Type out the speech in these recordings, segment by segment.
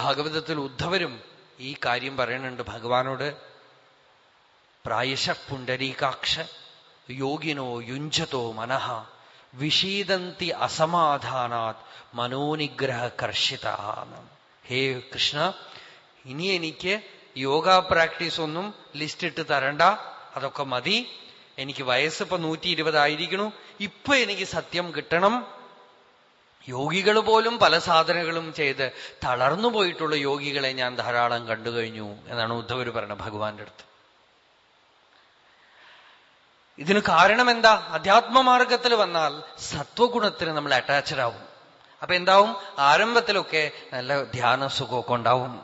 ഭാഗവതത്തിൽ ഉദ്ധവരും ഈ കാര്യം പറയുന്നുണ്ട് ഭഗവാനോട് പ്രായശ പുണ്ടരീകാക്ഷ യോഗിനോ യുഞ്ചതോ മനഃ വിഷീദന്തി അസമാധാനാത് മനോനിഗ്രഹ കർഷിത ഹേ കൃഷ്ണ ഇനി എനിക്ക് യോഗ പ്രാക്ടീസ് ഒന്നും ലിസ്റ്റ് ഇട്ട് തരണ്ട അതൊക്കെ മതി. എനിക്ക് വയസ്സിപ്പോ നൂറ്റി ഇരുപതായിരിക്കണു ഇപ്പൊ എനിക്ക് സത്യം കിട്ടണം. യോഗികൾ പോലും പല സാധനങ്ങളും ചെയ്ത് തളർന്നു പോയിട്ടുള്ള യോഗികളെ ഞാൻ ധാരാളം കണ്ടു കഴിഞ്ഞു എന്നാണ് ഉദ്ധവർ പറയുന്നത് ഭഗവാന്റെ അടുത്ത്. ഇതിന് കാരണം എന്താ? അധ്യാത്മമാർഗത്തിൽ വന്നാൽ സത്വഗുണത്തിന് നമ്മൾ അറ്റാച്ച്ഡ് ആവും. അപ്പൊ എന്താവും? ആരംഭത്തിലൊക്കെ നല്ല ധ്യാന സുഖമൊക്കെ ഉണ്ടാവും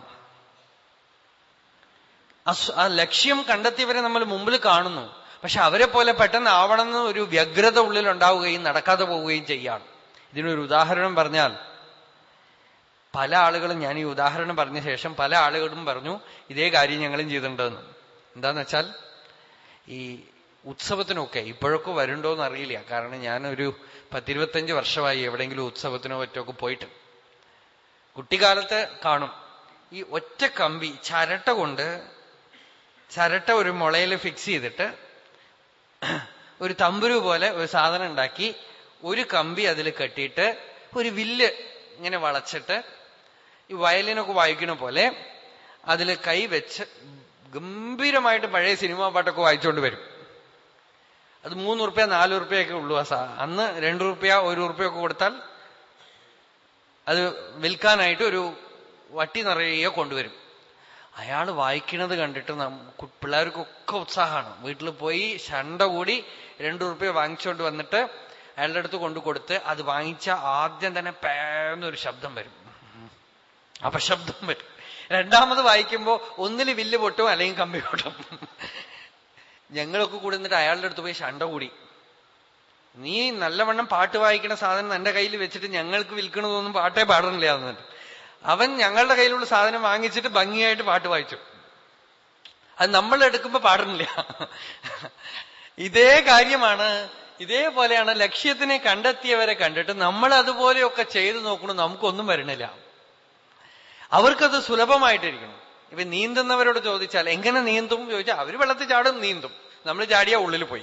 ആ ലക്ഷ്യം കണ്ടെത്തിയവരെ നമ്മൾ മുമ്പിൽ കാണുന്നു. പക്ഷെ അവരെ പോലെ പെട്ടെന്ന് ആവണമെന്ന് ഒരു വ്യഗ്രത ഉള്ളിൽ ഉണ്ടാവുകയും നടക്കാതെ പോവുകയും ചെയ്യാണ് ഇതിനൊരു ഉദാഹരണം പറഞ്ഞാൽ പല ആളുകളും ഞാൻ ഈ ഉദാഹരണം പറഞ്ഞ ശേഷം പല ആളുകളും പറഞ്ഞു ഇതേ കാര്യം ഞങ്ങളും ചെയ്തിട്ടുണ്ടെന്ന്. എന്താന്ന് വെച്ചാൽ ഈ ഉത്സവത്തിനൊക്കെ ഇപ്പോഴൊക്കെ വരുണ്ടോന്ന് അറിയില്ല. കാരണം ഞാനൊരു പത്തിരുപത്തഞ്ച് വർഷമായി എവിടെയെങ്കിലും ഉത്സവത്തിനോ മറ്റൊക്കെ പോയിട്ട്. കുട്ടിക്കാലത്ത് കാണും. ഈ ഒറ്റ കമ്പി ചരട്ട കൊണ്ട് ചരട്ട ഒരു മുളയിൽ ഫിക്സ് ചെയ്തിട്ട് ഒരു തമ്പുരു പോലെ ഒരു സാധനം ഉണ്ടാക്കി ഒരു കമ്പി അതിൽ കെട്ടിയിട്ട് ഒരു വില്ല് ഇങ്ങനെ വളച്ചിട്ട് ഈ വയലിനൊക്കെ വായിക്കണ പോലെ അതിൽ കൈ വെച്ച് ഗംഭീരമായിട്ട് പഴയ സിനിമാ പാട്ടൊക്കെ വായിച്ചുകൊണ്ട് വരും. അത് മൂന്ന് റുപ്യ നാല് റുപ്യൊക്കെ ഉള്ളൂ ആ സാ. അന്ന് രണ്ടു റുപ്യ ഒരു റുപ്യൊക്കെ കൊടുത്താൽ അത് വിൽക്കാനായിട്ട് ഒരു വട്ടി നിറയെ കൊണ്ടുവരും. അയാൾ വായിക്കുന്നത് കണ്ടിട്ട് പിള്ളേർക്കൊക്കെ ഉത്സാഹമാണ്. വീട്ടിൽ പോയി ശണ്ട കൂടി രണ്ടു റുപ്യ വാങ്ങിച്ചുകൊണ്ട് വന്നിട്ട് അയാളുടെ അടുത്ത് കൊണ്ടു കൊടുത്ത് അത് വാങ്ങിച്ച ആദ്യം തന്നെ പേന്നൊരു ശബ്ദം വരും. അപശബ്ദം വരും. രണ്ടാമത് വായിക്കുമ്പോ ഒന്നിൽ വില്ല് പൊട്ടും അല്ലെങ്കിൽ കമ്പി പൊട്ടും. ഞങ്ങളൊക്കെ കൂടി എന്നിട്ട് അയാളുടെ അടുത്ത് പോയി ശണ്ട കൂടി. നീ നല്ലവണ്ണം പാട്ട് വായിക്കുന്ന സാധനം നിന്റെ കയ്യിൽ വെച്ചിട്ട് ഞങ്ങൾക്ക് വിൽക്കണതൊന്നും പാട്ടേ പാടണില്ല എന്നിട്ട് അവൻ ഞങ്ങളുടെ കയ്യിലുള്ള സാധനം വാങ്ങിച്ചിട്ട് ഭംഗിയായിട്ട് പാട്ട് വായിച്ചു. അത് നമ്മൾ എടുക്കുമ്പോ പാടണില്ല ഇതേ കാര്യമാണ് ഇതേപോലെയാണ് ലക്ഷ്യത്തിനെ കണ്ടെത്തിയവരെ കണ്ടിട്ട് നമ്മൾ അതുപോലെയൊക്കെ ചെയ്തു നോക്കണം നമുക്കൊന്നും വരണില്ല. അവർക്കത് സുലഭമായിട്ടിരിക്കണം. ഇപ്പൊ നീന്തുന്നവരോട് ചോദിച്ചാൽ എങ്ങനെ നീന്തും? ചോദിച്ചാൽ അവർ വെള്ളത്തിൽ ചാടും നീന്തും. നമ്മൾ ചാടിയ ഉള്ളിൽ പോയി.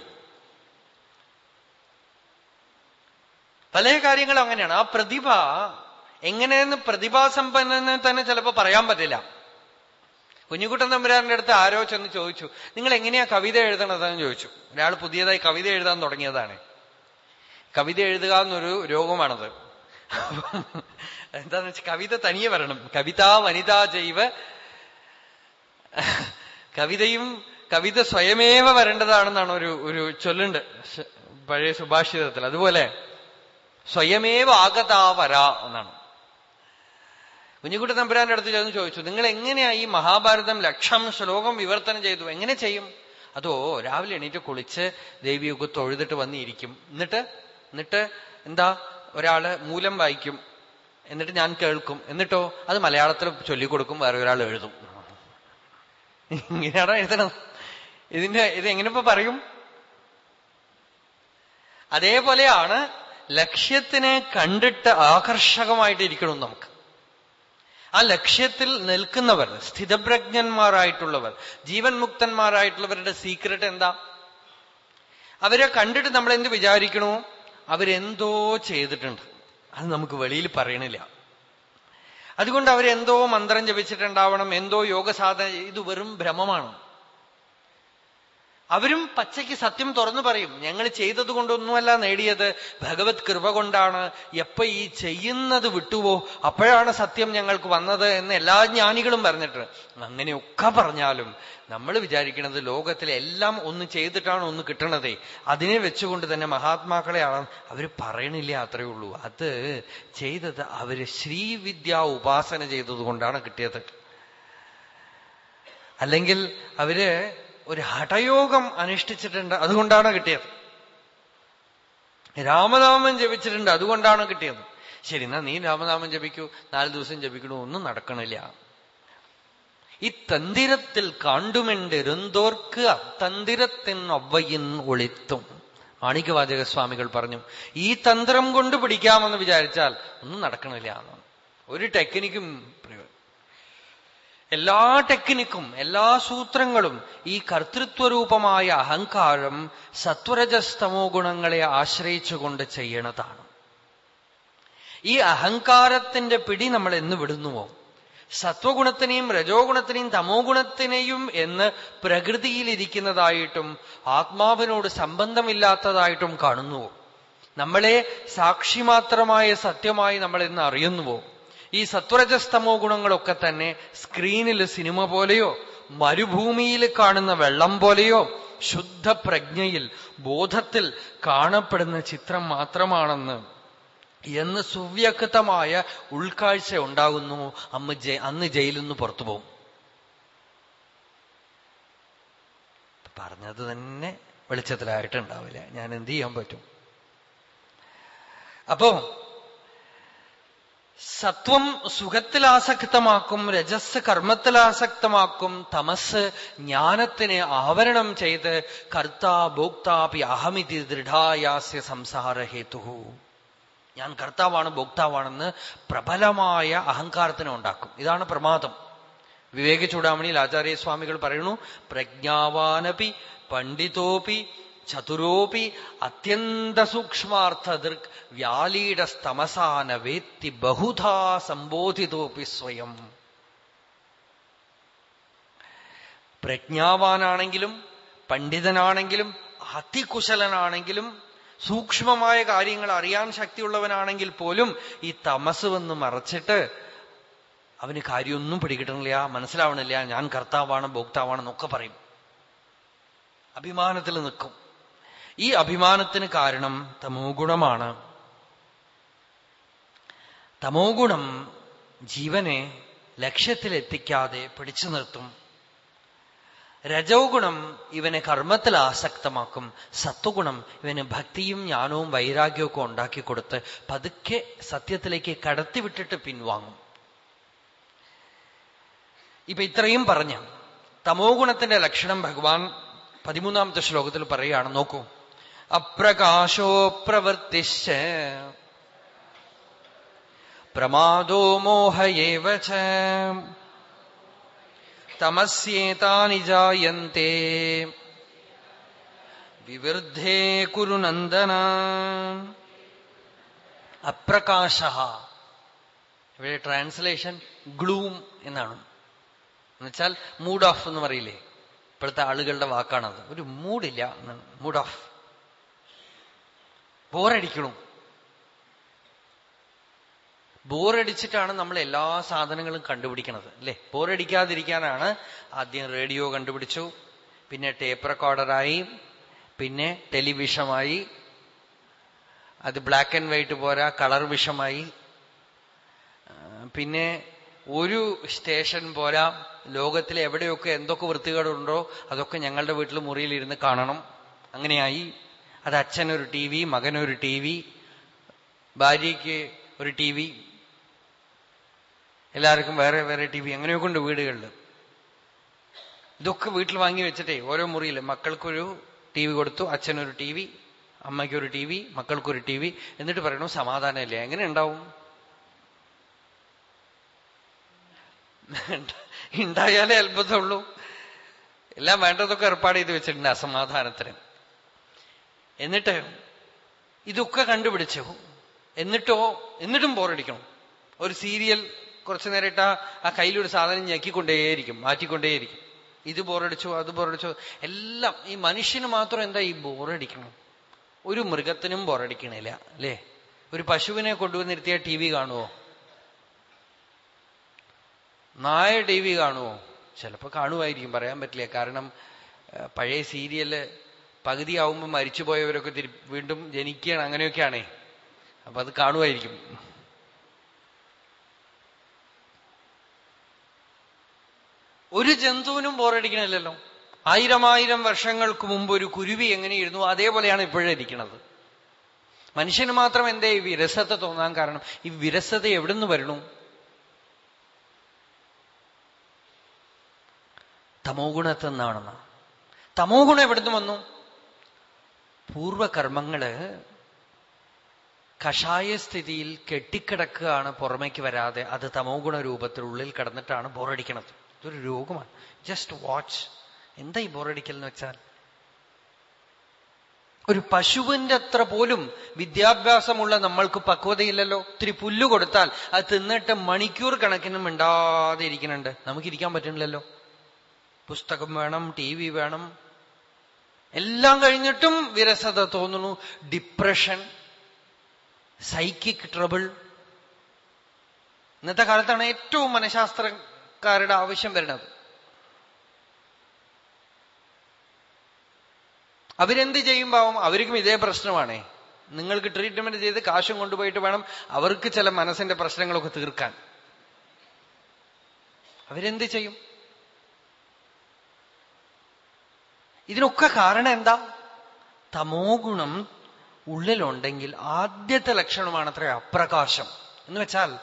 പല കാര്യങ്ങളും അങ്ങനെയാണ്. ആ പ്രതിഭ എങ്ങനെയെന്ന് പ്രതിഭാസമ്പന്നനെ തന്നെ ചിലപ്പോ പറയാൻ പറ്റില്ല. കുഞ്ഞുകുട്ടൻ തമ്പുരാറിന്റെ അടുത്ത് ആരോ ചെന്ന് ചോദിച്ചു നിങ്ങൾ എങ്ങനെയാ കവിത എഴുതണതെന്ന് ചോദിച്ചു. ഒരാൾ പുതിയതായി കവിത എഴുതാൻ തുടങ്ങിയതാണ്. കവിത എഴുതുക എന്നൊരു രോഗമാണത്. എന്താന്ന് വെച്ചാൽ കവിത തനിയെ വരണം. കവിത വനിതാ ജൈവ കവിതയും കവിത സ്വയമേവ വരേണ്ടതാണെന്നാണ് ഒരു ഒരു ചൊല്ലുണ്ട്. പഴയ സുഭാഷിതത്തിൽ. അതുപോലെ സ്വയമേവ ആഗതാവര എന്നാണ്. കുഞ്ഞുകുട്ടി തമ്പുരാന്റെ അടുത്ത് ചെന്ന് ചോദിച്ചു നിങ്ങൾ എങ്ങനെയാ ഈ മഹാഭാരതം ലക്ഷം ശ്ലോകം വിവർത്തനം ചെയ്തു? എങ്ങനെ ചെയ്യും? അതോ രാവിലെ എണീറ്റ് കുളിച്ച് ദേവിയൊക്കെ തൊഴുതിട്ട് വന്നിരിക്കും. എന്നിട്ട് എന്നിട്ട് എന്താ? ഒരാൾ മൂലം വായിക്കും. എന്നിട്ട് ഞാൻ കേൾക്കും. എന്നിട്ടോ അത് മലയാളത്തിൽ ചൊല്ലിക്കൊടുക്കും വേറെ ഒരാൾ എഴുതും. ഇങ്ങനെയാണോ എഴുതണം ഇതിന്റെ ഇത് എങ്ങനെ പറയും? അതേപോലെയാണ് ലക്ഷ്യത്തിനെ കണ്ടിട്ട് ആകർഷകമായിട്ട് ഇരിക്കണം നമുക്ക്. ആ ലക്ഷ്യത്തിൽ നിൽക്കുന്നവർ സ്ഥിതപ്രജ്ഞന്മാരായിട്ടുള്ളവർ ജീവൻ മുക്തന്മാരായിട്ടുള്ളവരുടെ സീക്രട്ട് എന്താ? അവരെ കണ്ടിട്ട് നമ്മൾ എന്ത് വിചാരിക്കണോ? അവരെന്തോ ചെയ്തിട്ടുണ്ട്. അത് നമുക്ക് വെളിയിൽ പറയണില്ല. അതുകൊണ്ട് അവരെന്തോ മന്ത്രം ജപിച്ചിട്ടുണ്ടാവണം എന്തോ യോഗ സാധന ഇത് വെറും ഭ്രമമാണ്. അവരും പച്ചയ്ക്ക് സത്യം തുറന്നു പറയും ഞങ്ങൾ ചെയ്തത് കൊണ്ടൊന്നുമല്ല നേടിയത്. ഭഗവത് കൃപ കൊണ്ടാണ്. എപ്പ ഈ ചെയ്യുന്നത് വിട്ടുവോ? അപ്പോഴാണ് സത്യം ഞങ്ങൾക്ക് വന്നത് എന്ന് എല്ലാ ജ്ഞാനികളും പറഞ്ഞിട്ട്. അങ്ങനെയൊക്കെ പറഞ്ഞാലും നമ്മൾ വിചാരിക്കുന്നത് ലോകത്തിലെ എല്ലാം ഒന്ന് ചെയ്തിട്ടാണ് ഒന്ന് കിട്ടണതേ. അതിനെ വെച്ചുകൊണ്ട് തന്നെ മഹാത്മാക്കളെയാണ് അവർ പറയണില്ല അത്രയേ ഉള്ളൂ. അത് ചെയ്തത് അവർ ശ്രീവിദ്യ ഉപാസന ചെയ്തത് കൊണ്ടാണ് കിട്ടിയത്. അല്ലെങ്കിൽ അവർ ഒരു ഹഠയോഗം അനുഷ്ഠിച്ചിട്ടുണ്ട് അതുകൊണ്ടാണ് കിട്ടിയത്. രാമനാമം ജപിച്ചിട്ടുണ്ട് അതുകൊണ്ടാണ് കിട്ടിയത്. ശരി എന്നാ നീ രാമനാമം ജപിക്കൂ നാല് ദിവസം ജപിക്കണോ ഒന്നും നടക്കണില്ല. ഈ തന്തിരത്തിൽ കാണ്ടുമെണ്ടിരുന്തോർക്ക് അത്തന്തിരത്തിൻ ഒവ്വയിൻ ഒളിത്തും. മാണിക്യവാചക സ്വാമികൾ പറഞ്ഞു ഈ തന്ത്രം കൊണ്ട് പിടിക്കാമെന്ന് വിചാരിച്ചാൽ ഒന്നും നടക്കണില്ല. ഒരു ടെക്നിക്കും എല്ലാ ടെക്നിക്കും എല്ലാ സൂത്രങ്ങളും ഈ കർത്തൃത്വരൂപമായ അഹങ്കാരം സത്വരജസ്തമോ ഗുണങ്ങളെ ആശ്രയിച്ചുകൊണ്ട് ചെയ്യണതാണ്. ഈ അഹങ്കാരത്തിന്റെ പിടി നമ്മൾ എന്ന് വിടുന്നുവോ? സത്വഗുണത്തിനെയും രജോ ഗുണത്തിനെയും തമോ ഗുണത്തിനെയും എന്ന് പ്രകൃതിയിലിരിക്കുന്നതായിട്ടും ആത്മാവിനോട് സംബന്ധമില്ലാത്തതായിട്ടും കാണുന്നുവോ? നമ്മളെ സാക്ഷി മാത്രമായ സത്യമായി നമ്മൾ എന്ന് അറിയുന്നുവോ? ഈ സത്വരജസ്തമോ ഗുണങ്ങളൊക്കെ തന്നെ സ്ക്രീനിൽ സിനിമ പോലെയോ മരുഭൂമിയിൽ കാണുന്ന വെള്ളം പോലെയോ ശുദ്ധ പ്രജ്ഞയിൽ ബോധത്തിൽ കാണപ്പെടുന്ന ചിത്രം മാത്രമാണെന്ന് എന്ന് സുവ്യക്തമായ ഉൾക്കാഴ്ച ഉണ്ടാകുന്നു. അമ്മ അന്ന് ജയിലിൽ നിന്ന് പുറത്തു പോകും. പറഞ്ഞത് തന്നെ വെളിച്ചത്തിലായിട്ടുണ്ടാവില്ല. ഞാൻ എന്ത് ചെയ്യാൻ പറ്റും? അപ്പോ സത്വം സുഖത്തിൽ ആസക്തമാക്കും രജസ് കർമ്മത്തിൽ ആസക്തമാക്കും തമസ് ജ്ഞാനത്തിനെ ആവരണം ചെയ്ത് കർത്താ ഭോക്താപി അഹമിതി ദൃഢായാസ്യ സംസാരഹേതു ഞാൻ കർത്താവാണ് ഭോക്താവാണെന്ന് പ്രബലമായ അഹങ്കാരത്തിനെ ഉണ്ടാക്കും. ഇതാണ് പ്രമാദം. വിവേക ചൂടാമണിയിൽ ആചാര്യസ്വാമികൾ പറയുന്നു പ്രജ്ഞാവാനപി പണ്ഡിതോപി ചതുരോപി അത്യന്ത സൂക്ഷ്മാർത്ഥദൃക് വ്യാലീടസ്തമസാന വേത്തി ബഹുധാ സംബോധിതോപി സ്വയം. പ്രജ്ഞാവാനാണെങ്കിലും പണ്ഡിതനാണെങ്കിലും അതികുശലനാണെങ്കിലും സൂക്ഷ്മമായ കാര്യങ്ങൾ അറിയാൻ ശക്തിയുള്ളവനാണെങ്കിൽ പോലും ഈ തമസ് വന്ന് മറച്ചിട്ട് അവന് കാര്യമൊന്നും പിടികിട്ടണില്ല മനസ്സിലാവണില്ല ഞാൻ കർത്താവാണ് ഭോക്താവാണെന്നൊക്കെ പറയും. അഭിമാനത്തിൽ നിൽക്കും. ഈ അഭിമാനത്തിന് കാരണം തമോ ഗുണമാണ്. തമോ ഗുണം ജീവനെ ലക്ഷ്യത്തിലെത്തിക്കാതെ പിടിച്ചു നിർത്തും. രജോ ഗുണം ഇവനെ കർമ്മത്തിൽ ആസക്തമാക്കും. സത്വഗുണം ഇവന് ഭക്തിയും ജ്ഞാനവും വൈരാഗ്യവും ഉണ്ടാക്കി കൊടുത്ത് പതുക്കെ സത്യത്തിലേക്ക് കടത്തിവിട്ടിട്ട് പിൻവാങ്ങും. ഇപ്പൊ ഇത്രയും പറഞ്ഞ തമോ ഗുണത്തിന്റെ ലക്ഷണം ഭഗവാൻ പതിമൂന്നാമത്തെ ശ്ലോകത്തിൽ പറയുകയാണ്. നോക്കൂ. അപ്രകാശോ പ്രവൃത്തിശ്ച പ്രമാദോ മോഹയേവ തമസ്യേതാനി ജായന്തേ. വിവൃദ്ധേ കുരു നന്ദന. അപ്രകാശ. ഇവിടെ ട്രാൻസ്ലേഷൻ ഗ്ലൂം എന്നാണ്. എന്നുവെച്ചാൽ മൂഡ് ഓഫ് എന്ന് പറയില്ലേ? ഇപ്പോഴത്തെ ആളുകളുടെ വാക്കാണത്. ഒരു മൂഡില്ല മൂഡ് ഓഫ്. ബോറടിക്കണു. ബോറടിച്ചിട്ടാണ് നമ്മൾ എല്ലാ സാധനങ്ങളും കണ്ടുപിടിക്കുന്നത് അല്ലെ? ബോറടിക്കാതിരിക്കാനാണ് ആദ്യം റേഡിയോ കണ്ടുപിടിച്ചു പിന്നെ ടേപ്പ് റെക്കോർഡറായി പിന്നെ ടെലിവിഷമായി അത് ബ്ലാക്ക് ആൻഡ് വൈറ്റ് പോരാ കളർ വിഷമായി പിന്നെ ഒരു സ്റ്റേഷൻ പോരാ ലോകത്തിൽ എവിടെയൊക്കെ എന്തൊക്കെ വൃത്തികേടുണ്ടോ അതൊക്കെ ഞങ്ങളുടെ വീട്ടിൽ മുറിയിലിരുന്ന് കാണണം. അങ്ങനെയായി. അത് അച്ഛനൊരു ടി വി മകനൊരു ടി വി ഭാര്യയ്ക്ക് ഒരു ടി വി എല്ലാവർക്കും വേറെ വേറെ ടി വി അങ്ങനെയൊക്കെ ഉണ്ട് വീടുകളിൽ ഇതൊക്കെ വീട്ടിൽ വാങ്ങി വെച്ചിട്ടേ ഓരോ മുറിയിൽ മക്കൾക്കൊരു ടി വി കൊടുത്തു അച്ഛനൊരു ടി വി അമ്മയ്ക്കൊരു ടി വി മക്കൾക്കൊരു ടി വി എന്നിട്ട് പറയണു സമാധാനമില്ല? എങ്ങനെ ഉണ്ടാവും? ഉണ്ടായാലേ അത്ഭുതമുള്ളൂ. എല്ലാം വേണ്ടതൊക്കെ ഏർപ്പാട് ചെയ്ത് വെച്ചിട്ടുണ്ട് അസമാധാനത്തിന്. എന്നിട്ട് ഇതൊക്കെ കണ്ടുപിടിച്ചു എന്നിട്ടോ എന്നിട്ടും ബോറടിക്കണം. ഒരു സീരിയൽ കുറച്ചു നേരിട്ട് ആ കയ്യിലൊരു സാധനം ഞെക്കിക്കൊണ്ടേയിരിക്കും മാറ്റിക്കൊണ്ടേയിരിക്കും. ഇത് ബോറടിച്ചോ അത് ബോറടിച്ചോ. എല്ലാം ഈ മനുഷ്യന് മാത്രം എന്താ ഈ ബോറടിക്കണം? ഒരു മൃഗത്തിനും ബോറടിക്കണില്ല അല്ലേ? ഒരു പശുവിനെ കൊണ്ടുവന്നിരുത്തിയ ടി വി കാണുമോ നായ ടി വി കാണുമോ ചിലപ്പോ കാണുമായിരിക്കും പറയാൻ പറ്റില്ല. കാരണം പഴയ സീരിയൽ പകുതിയാവുമ്പോൾ മരിച്ചുപോയവരൊക്കെ തിരി വീണ്ടും ജനിക്കുകയാണ് അങ്ങനെയൊക്കെയാണേ. അപ്പൊ അത് കാണുമായിരിക്കും. ഒരു ജന്തുവിനും ബോറടിക്കണില്ലല്ലോ. ആയിരം ആയിരം വർഷങ്ങൾക്ക് മുമ്പ് ഒരു കുരുവി എങ്ങനെയിരുന്നു? അതേപോലെയാണ് ഇപ്പോഴിരിക്കുന്നത് മനുഷ്യന് മാത്രം എന്തേ ഈ വിരസത തോന്നാൻ കാരണം? ഈ വിരസത എവിടുന്ന് വരണു? തമോ നിന്നാണെന്ന്. തമോ ഗുണം എവിടുന്ന് വന്നു? പൂർവകർമ്മങ്ങൾ കഷായ സ്ഥിതിയിൽ കെട്ടിക്കിടക്കുകയാണ് പുറമേക്ക് വരാതെ അത് തമോ ഗുണ രൂപത്തിൽ ഉള്ളിൽ കിടന്നിട്ടാണ് ബോറടിക്കണത്. ഇതൊരു രോഗമാണ്. ജസ്റ്റ് വാച്ച് എന്താ ഈ ബോറടിക്കൽ എന്ന് വെച്ചാൽ? ഒരു പശുവിന്റെ അത്ര പോലും വിദ്യാഭ്യാസമുള്ള നമ്മൾക്ക് പക്വതയില്ലല്ലോ. ഒത്തിരി പുല്ലു കൊടുത്താൽ അത് തിന്നിട്ട് മണിക്കൂർ കണക്കിന് മിണ്ടാതെ ഇരിക്കുന്നുണ്ട്. നമുക്കിരിക്കാൻ പറ്റുന്നില്ലല്ലോ. പുസ്തകം വേണം ടി വേണം എല്ലാം കഴിഞ്ഞിട്ടും വിരസത തോന്നുന്നു. ഡിപ്രഷൻ സൈക്കിക് ട്രബിൾ ഇന്നത്തെ കാലത്താണ് ഏറ്റവും മനഃശാസ്ത്രക്കാരുടെ ആവശ്യം വരുന്നത്. അവരെന്ത് ചെയ്യും പാവം? അവർക്കും ഇതേ പ്രശ്നമാണേ. നിങ്ങൾക്ക് ട്രീറ്റ്മെന്റ് ചെയ്ത് കാശും കൊണ്ടുപോയിട്ട് വേണം അവർക്ക് ചില മനസ്സിന്റെ പ്രശ്നങ്ങളൊക്കെ തീർക്കാൻ. അവരെന്ത് ചെയ്യും? ഇതിനൊക്കെ കാരണം എന്താ? തമോ ഗുണം ഉള്ളിലുണ്ടെങ്കിൽ ആദ്യത്തെ ലക്ഷണമാണ് അത്ര അപ്രകാശം. എന്ന് വെച്ചാൽ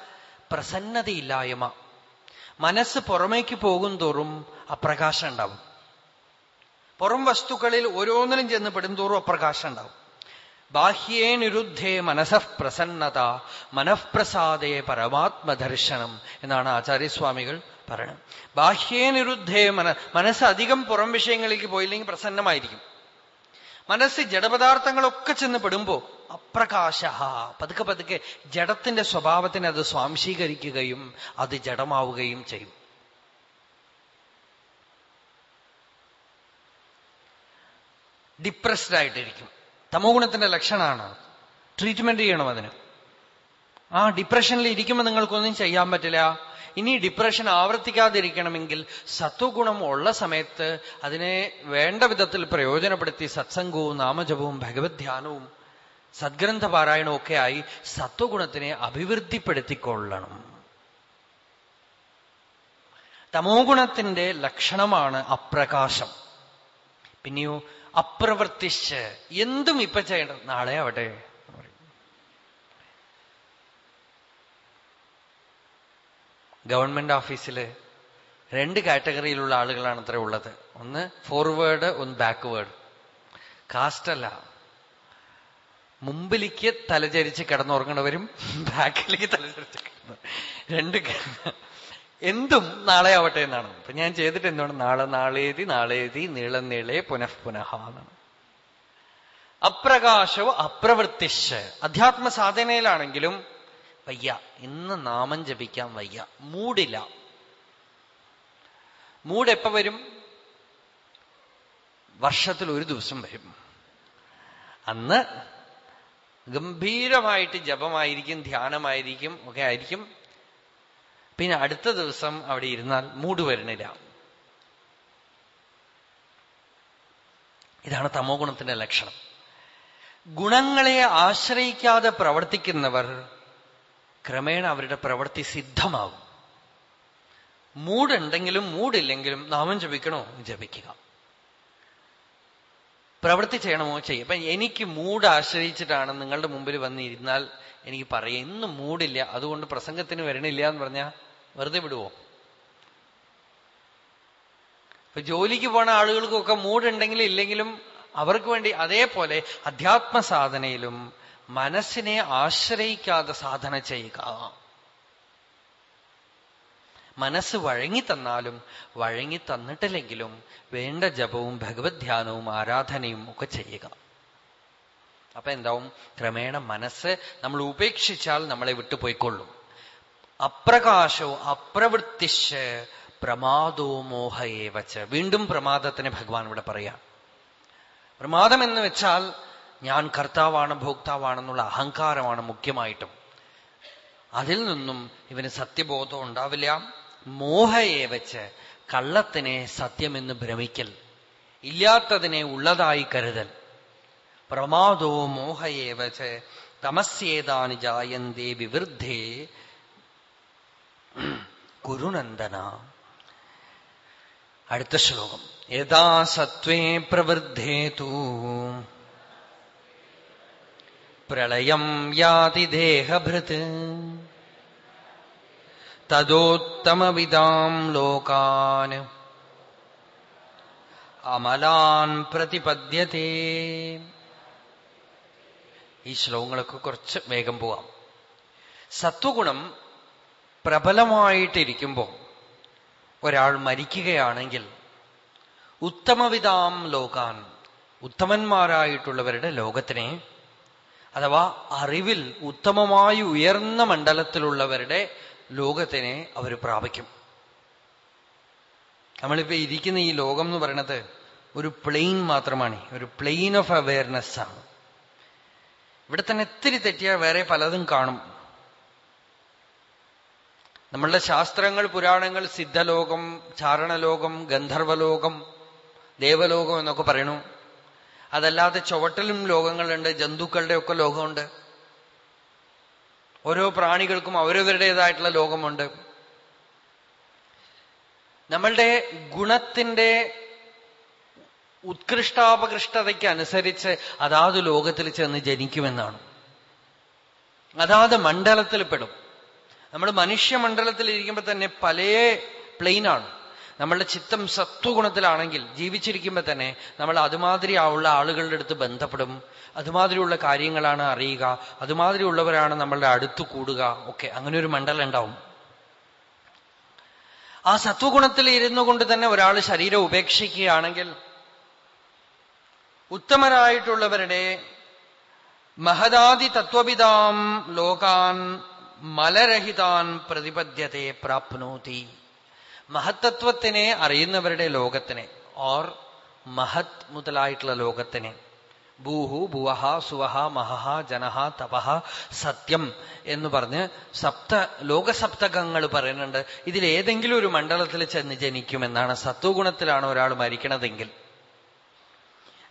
പ്രസന്നതയില്ലായ്മ. മനസ്സ് പുറമേക്ക് പോകും തോറും അപ്രകാശം ഉണ്ടാവും. പുറം വസ്തുക്കളിൽ ഓരോന്നിനും ചെന്ന് പെടുന്തോറും അപ്രകാശം ഉണ്ടാവും. ബാഹ്യേ നിരുദ്ധേ മനഃ പ്രസന്നത മനഃപ്രസാദേ പരമാത്മദർശനം എന്നാണ് ആചാര്യസ്വാമികൾ പറയണം. ബാഹ്യേ നിരുദ്ധേ മന മനസ്സ് അധികം പുറം വിഷയങ്ങളിലേക്ക് പോയില്ലെങ്കിൽ പ്രസന്നമായിരിക്കും. മനസ്സ് ജഡപദാർത്ഥങ്ങളൊക്കെ ചെന്ന് പെടുമ്പോ അപ്രകാശ പതുക്കെ പതുക്കെ ജഡത്തിന്റെ സ്വഭാവത്തിന് അത് സ്വാംശീകരിക്കുകയും അത് ജഡമാവുകയും ചെയ്യും. ഡിപ്രസ്ഡ് ആയിട്ടിരിക്കും. തമോ ഗുണത്തിന്റെ ലക്ഷണമാണ് ട്രീറ്റ്മെന്റ് ചെയ്യണം അതിന്. ആ ഡിപ്രഷനിൽ ഇരിക്കുമ്പോൾ നിങ്ങൾക്കൊന്നും ചെയ്യാൻ പറ്റില്ല. ഇനി ഡിപ്രഷൻ ആവർത്തിക്കാതിരിക്കണമെങ്കിൽ സത്വഗുണം ഉള്ള സമയത്ത് അതിനെ വേണ്ട വിധത്തിൽ പ്രയോജനപ്പെടുത്തി സത്സംഗവും നാമജപവും ഭഗവത് ധ്യാനവും സദ്ഗ്രന്ഥ പാരായണവും ഒക്കെ ആയി സത്വഗുണത്തിനെ അഭിവൃദ്ധിപ്പെടുത്തിക്കൊള്ളണം. തമോ ഗുണത്തിന്റെ ലക്ഷണമാണ് അപ്രകാശം. പിന്നെയോ അപ്രവർത്തിച്ച് എന്തും ഇപ്പൊ ചെയ്യണം. നാളെ ആവട്ടെ. ഗവൺമെന്റ് ഓഫീസിൽ രണ്ട് കാറ്റഗറിയിലുള്ള ആളുകളാണ് അത്ര ഉള്ളത്. ഒന്ന് ഫോർവേഡ് ഒന്ന് ബാക്ക്വേഡ് കാസ്റ്റ് അല്ല. മുമ്പിലേക്ക് തലചരിച്ച് കിടന്നുറങ്ങണവരും ബാക്കിലേക്ക് തലചരിച്ച് കിടന്നു രണ്ട് എന്തും നാളെ ആവട്ടെ എന്നാണ്. അപ്പൊ ഞാൻ ചെയ്തിട്ട് എന്താണ്? നാളെ നാളേതി നാളേതി നീളം നീളേ പുനഃ പുനഃ എന്നാണ്. അപ്രകാശവും അപ്രവൃത്തിശ് അധ്യാത്മ സാധനയിലാണെങ്കിലും വയ്യ. ഇന്ന് നാമം ജപിക്കാൻ വയ്യ. മൂടില്ല. മൂഡ് വരും? വർഷത്തിൽ ഒരു ദിവസം വരും. അന്ന് ഗംഭീരമായിട്ട് ജപമായിരിക്കും ധ്യാനമായിരിക്കും ഒക്കെ ആയിരിക്കും. പിന്നെ അടുത്ത ദിവസം അവിടെ ഇരുന്നാൽ മൂട് വരണില്ല. ഇതാണ് തമോ ഗുണത്തിന്റെ ലക്ഷണം. ഗുണങ്ങളെ ആശ്രയിക്കാതെ പ്രവർത്തിക്കുന്നവർ ക്രമേണ അവരുടെ പ്രവൃത്തി സിദ്ധമാകും. മൂടുണ്ടെങ്കിലും മൂടില്ലെങ്കിലും നാമം ജപിക്കണോ? ജപിക്കുക. പ്രവൃത്തി ചെയ്യണമോ? ചെയ്യും. അപ്പൊ എനിക്ക് മൂഡ് ആശ്രയിച്ചിട്ടാണ് നിങ്ങളുടെ മുമ്പിൽ വന്നിരുന്നാൽ എനിക്ക് പറയാം ഇന്ന് മൂടില്ല അതുകൊണ്ട് പ്രസംഗത്തിന് വരണില്ല എന്ന് പറഞ്ഞാൽ വെറുതെ വിടുവോ? ഇപ്പൊ ജോലിക്ക് പോണ ആളുകൾക്കൊക്കെ മൂടുണ്ടെങ്കിലും ഇല്ലെങ്കിലും അവർക്ക് വേണ്ടി അതേപോലെ അധ്യാത്മ സാധനയിലും മനസ്സിനെ ആശ്രയിക്കാതെ സാധന ചെയ്യുക. മനസ്സ് വഴങ്ങി തന്നാലും വഴങ്ങി തന്നിട്ടില്ലെങ്കിലും വേണ്ട ജപവും ഭഗവത് ധ്യാനവും ആരാധനയും ഒക്കെ ചെയ്യുക. അപ്പൊ എന്താവും? ക്രമേണ മനസ്സ് നമ്മൾ ഉപേക്ഷിച്ചാൽ നമ്മളെ വിട്ടുപോയിക്കൊള്ളും അപ്രകാശവും അപ്രവൃത്തിശ് പ്രമാദോ മോഹയേവച്ച് വീണ്ടും പ്രമാദത്തിന് ഭഗവാൻ ഇവിടെ പറയാം. പ്രമാദം എന്ന് വെച്ചാൽ ഞാൻ കർത്താവാണ് ഭോക്താവാണെന്നുള്ള അഹങ്കാരമാണ് മുഖ്യമായിട്ടും. അതിൽ നിന്നും ഇവന് സത്യബോധം ഉണ്ടാവില്ല. മോഹയെ വെച്ച് കള്ളത്തിനെ സത്യമെന്ന് ഭ്രമിക്കൽ ഇല്ലാത്തതിനെ ഉള്ളതായി കരുതൽ. പ്രമാദോ മോഹയെ വെച്ച് തമസ്യേതാനി ജായന്തേ വിവൃദ്ധേ. കുരുനന്ദന. അടുത്ത ശ്ലോകം. യഥാ സത്വേ പ്രവൃദ്ധേതു. പ്രളയം യാതി ദേഹഭൃത് തദോത്തമവിദാം ലോകാൻ. അമലാൻ പ്രതിപദ്യത്തെ ഈ ശ്ലോകങ്ങളൊക്കെ കുറച്ച് വേഗം പോവാം. സത്വഗുണം പ്രബലമായിട്ടിരിക്കുമ്പോൾ ഒരാൾ മരിക്കുകയാണെങ്കിൽ ഉത്തമവിതാം ലോകാൻ ഉത്തമന്മാരായിട്ടുള്ളവരുടെ ലോകത്തിനെ അഥവാ അറിവിൽ ഉത്തമമായി ഉയർന്ന മണ്ഡലത്തിലുള്ളവരുടെ ലോകത്തിനെ അവർ പ്രാപിക്കും. നമ്മളിപ്പോ ഇരിക്കുന്ന ഈ ലോകം എന്ന് പറയുന്നത് ഒരു പ്ലെയിൻ മാത്രമാണ്. ഒരു പ്ലെയിൻ ഓഫ് അവയർനെസ് ആണ്. ഇവിടെ തന്നെ ഇത്തിരി തെറ്റിയാൽ വേറെ പലതും കാണും. നമ്മളുടെ ശാസ്ത്രങ്ങൾ പുരാണങ്ങൾ സിദ്ധലോകം ചാരണലോകം ഗന്ധർവലോകം ദേവലോകം എന്നൊക്കെ പറയണു അതല്ലാതെ ചുവട്ടിലും ലോകങ്ങളുണ്ട് ജന്തുക്കളുടെ ഒക്കെ ലോകമുണ്ട്. ഓരോ പ്രാണികൾക്കും അവരവരുടേതായിട്ടുള്ള ലോകമുണ്ട്. നമ്മളുടെ ഗുണത്തിന്റെ ഉത്കൃഷ്ടാപകൃഷ്ടതയ്ക്ക് അനുസരിച്ച് അതാത് ലോകത്തിൽ ചെന്ന് ജനിക്കുമെന്നാണ്. അതാത് മണ്ഡലത്തിൽ പെടും നമ്മൾ മനുഷ്യമണ്ഡലത്തിൽ ഇരിക്കുമ്പോൾ തന്നെ പല പ്ലെയിനാണ്. നമ്മളുടെ ചിത്തം സത്വഗുണത്തിലാണെങ്കിൽ ജീവിച്ചിരിക്കുമ്പോൾ തന്നെ നമ്മൾ അതുമാതിരി ഉള്ള ആളുകളുടെ അടുത്ത് ബന്ധപ്പെടും. അതുമാതിരിയുള്ള കാര്യങ്ങളാണ് അറിയുക. അതുമാതിരിയുള്ളവരാണ് നമ്മളുടെ അടുത്ത് കൂടുക. ഒക്കെ അങ്ങനെ ഒരു മണ്ഡലം ഉണ്ടാവും. ആ സത്വഗുണത്തിൽ ഇരുന്നു കൊണ്ട് തന്നെ ഒരാൾ ശരീരം ഉപേക്ഷിക്കുകയാണെങ്കിൽ ഉത്തമരായിട്ടുള്ളവരുടെ മഹദാദി തത്വവിതാം ലോകാൻ മലരഹിതാൻ പ്രതിപദ്യത്തെ പ്രാപ്നോതി. മഹത്തത്വത്തിനെ അറിയുന്നവരുടെ ലോകത്തിനെ ഓർ മഹത് മുതലായിട്ടുള്ള ലോകത്തിനെ. ഭൂഹു ഭുവഹ സുവഹ മഹഹ ജനഹ തപഹ സത്യം എന്ന് പറഞ്ഞ് സപ്ത ലോകസപ്തകങ്ങൾ പറയുന്നുണ്ട്. ഇതിലേതെങ്കിലും ഒരു മണ്ഡലത്തിൽ ചെന്ന് ജനിക്കുമെന്നാണ് സത്വഗുണത്തിലാണ് ഒരാൾ മരിക്കണതെങ്കിൽ.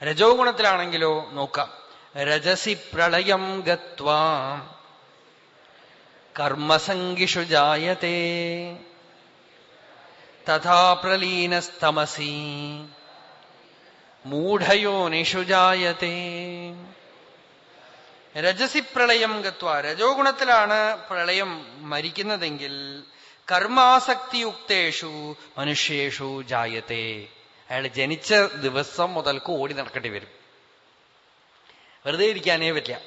രജോ ഗുണത്തിലാണെങ്കിലോ നോക്കാം. രജസി പ്രളയം ഗത്വാ. കർമ്മസംഗിഷു ജായത്തെ തഥാ പ്രലീനസ്തമസി. മൂഢയോനിഷു ജായത്തെ. രജസി പ്രളയം ഗത്വ. രജോ ഗുണത്തിലാണ് പ്രളയം മരിക്കുന്നതെങ്കിൽ കർമാസക്തിയുക്തേഷു മനുഷ്യേഷു ജായത്തെ. അയാൾ ജനിച്ച ദിവസം മുതൽക്ക് ഓടി നടക്കേണ്ടി വരും. വെറുതെ ഇരിക്കാനേ പറ്റില്ല.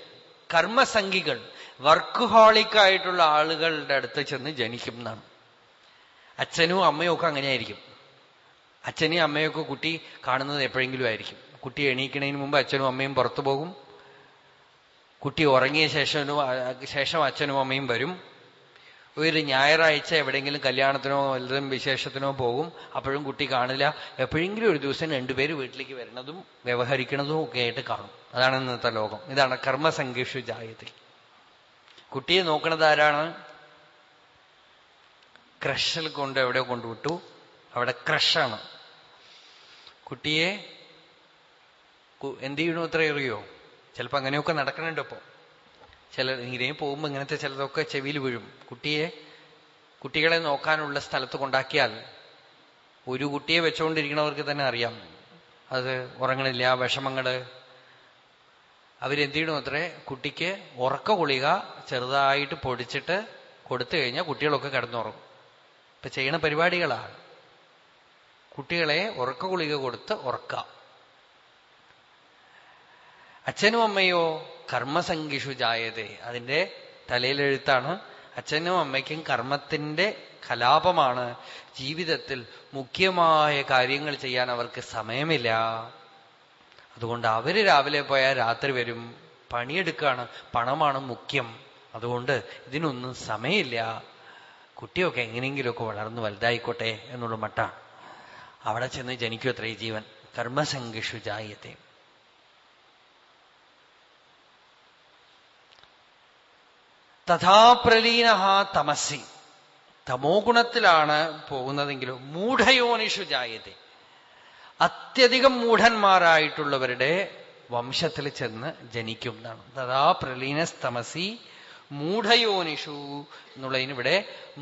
കർമ്മസംഖികൾ വർക്കുഹോളിക്കായിട്ടുള്ള ആളുകളുടെ അടുത്ത് ചെന്ന് ജനിക്കും എന്നാണ്. അച്ഛനും അമ്മയും ഒക്കെ അങ്ങനെയായിരിക്കും. അച്ഛനെയും അമ്മയൊക്കെ കുട്ടി കാണുന്നത് എപ്പോഴെങ്കിലും ആയിരിക്കും. കുട്ടി എണീക്കണതിന് മുമ്പ് അച്ഛനും അമ്മയും പുറത്തു പോകും. കുട്ടി ഉറങ്ങിയ ശേഷനും ശേഷം അച്ഛനും അമ്മയും വരും. ഒരു ഞായറാഴ്ച എവിടെയെങ്കിലും കല്യാണത്തിനോ വല്ലതും വിശേഷത്തിനോ പോകും. അപ്പോഴും കുട്ടി കാണില്ല. എപ്പോഴെങ്കിലും ഒരു ദിവസം രണ്ടുപേര് വീട്ടിലേക്ക് വരുന്നതും വ്യവഹരിക്കുന്നതും ഒക്കെ ആയിട്ട് കാണും. അതാണ് ഇന്നത്തെ ലോകം. ഇതാണ് കർമ്മസംഘിഷു ജായത്തിൽ. കുട്ടിയെ നോക്കുന്നത് ആരാണ്? ക്രഷിൽ കൊണ്ട് എവിടെ കൊണ്ടുവിട്ടു. അവിടെ ക്രഷാണ്. കുട്ടിയെ എന്ത് ചെയ്യണു അത്ര അറിയോ? ചിലപ്പോ അങ്ങനെയൊക്കെ നടക്കണുണ്ട് ഇപ്പോ. ചില ഇങ്ങനെ പോകുമ്പോ ഇങ്ങനത്തെ ചിലതൊക്കെ ചെവിയിൽ വീഴും. കുട്ടിയെ കുട്ടികളെ നോക്കാനുള്ള സ്ഥലത്ത് കൊണ്ടാക്കിയാൽ ഒരു കുട്ടിയെ വെച്ചുകൊണ്ടിരിക്കണവർക്ക് തന്നെ അറിയാം. അത് ഉറങ്ങണില്ല വിഷമങ്ങൾ. അവരെന്ത് ചെയ്യണു അത്രേ? കുട്ടിക്ക് ഉറക്ക ഗുളിക ചെറുതായിട്ട് പൊടിച്ചിട്ട് കൊടുത്തു കഴിഞ്ഞാൽ കുട്ടികളൊക്കെ കിടന്നുറങ്ങും. ഇപ്പൊ ചെയ്യണ പരിപാടികളാണ്. കുട്ടികളെ ഉറക്ക ഗുളിക കൊടുത്ത് ഉറക്കാം. അച്ഛനും അമ്മയോ കർമ്മസംഖിഷു ജായതേ. അതിന്റെ തലയിലെഴുത്താണ് അച്ഛനും അമ്മയ്ക്കും കർമ്മത്തിന്റെ കലാപമാണ്. ജീവിതത്തിൽ മുഖ്യമായ കാര്യങ്ങൾ ചെയ്യാൻ അവർക്ക് സമയമില്ല. അതുകൊണ്ട് അവർ രാവിലെ പോയാൽ രാത്രി വരും. പണിയെടുക്കാണ് പണമാണ് മുഖ്യം. അതുകൊണ്ട് ഇതിനൊന്നും സമയമില്ല. കുട്ടിയൊക്കെ എങ്ങനെയെങ്കിലുമൊക്കെ വളർന്നു വലുതായിക്കോട്ടെ എന്നുള്ള മട്ടാണ് അവിടെ ചെന്ന് ജനിക്കും അത്രേ ജീവൻ. കർമ്മസംഘിഷു ജായത്തെ. തഥാപ്രലീന തമസി. തമോ ഗുണത്തിലാണ് പോകുന്നതെങ്കിലും മൂഢയോനിഷു ജായത്തെ. അത്യധികം മൂഢന്മാരായിട്ടുള്ളവരുടെ വംശത്തിൽ ചെന്ന് ജനിക്കും എന്നാണ്. തഥാ പ്രലീനസ്തമസി മൂഢയോനിഷു എന്നുള്ളതിന് ഇവിടെ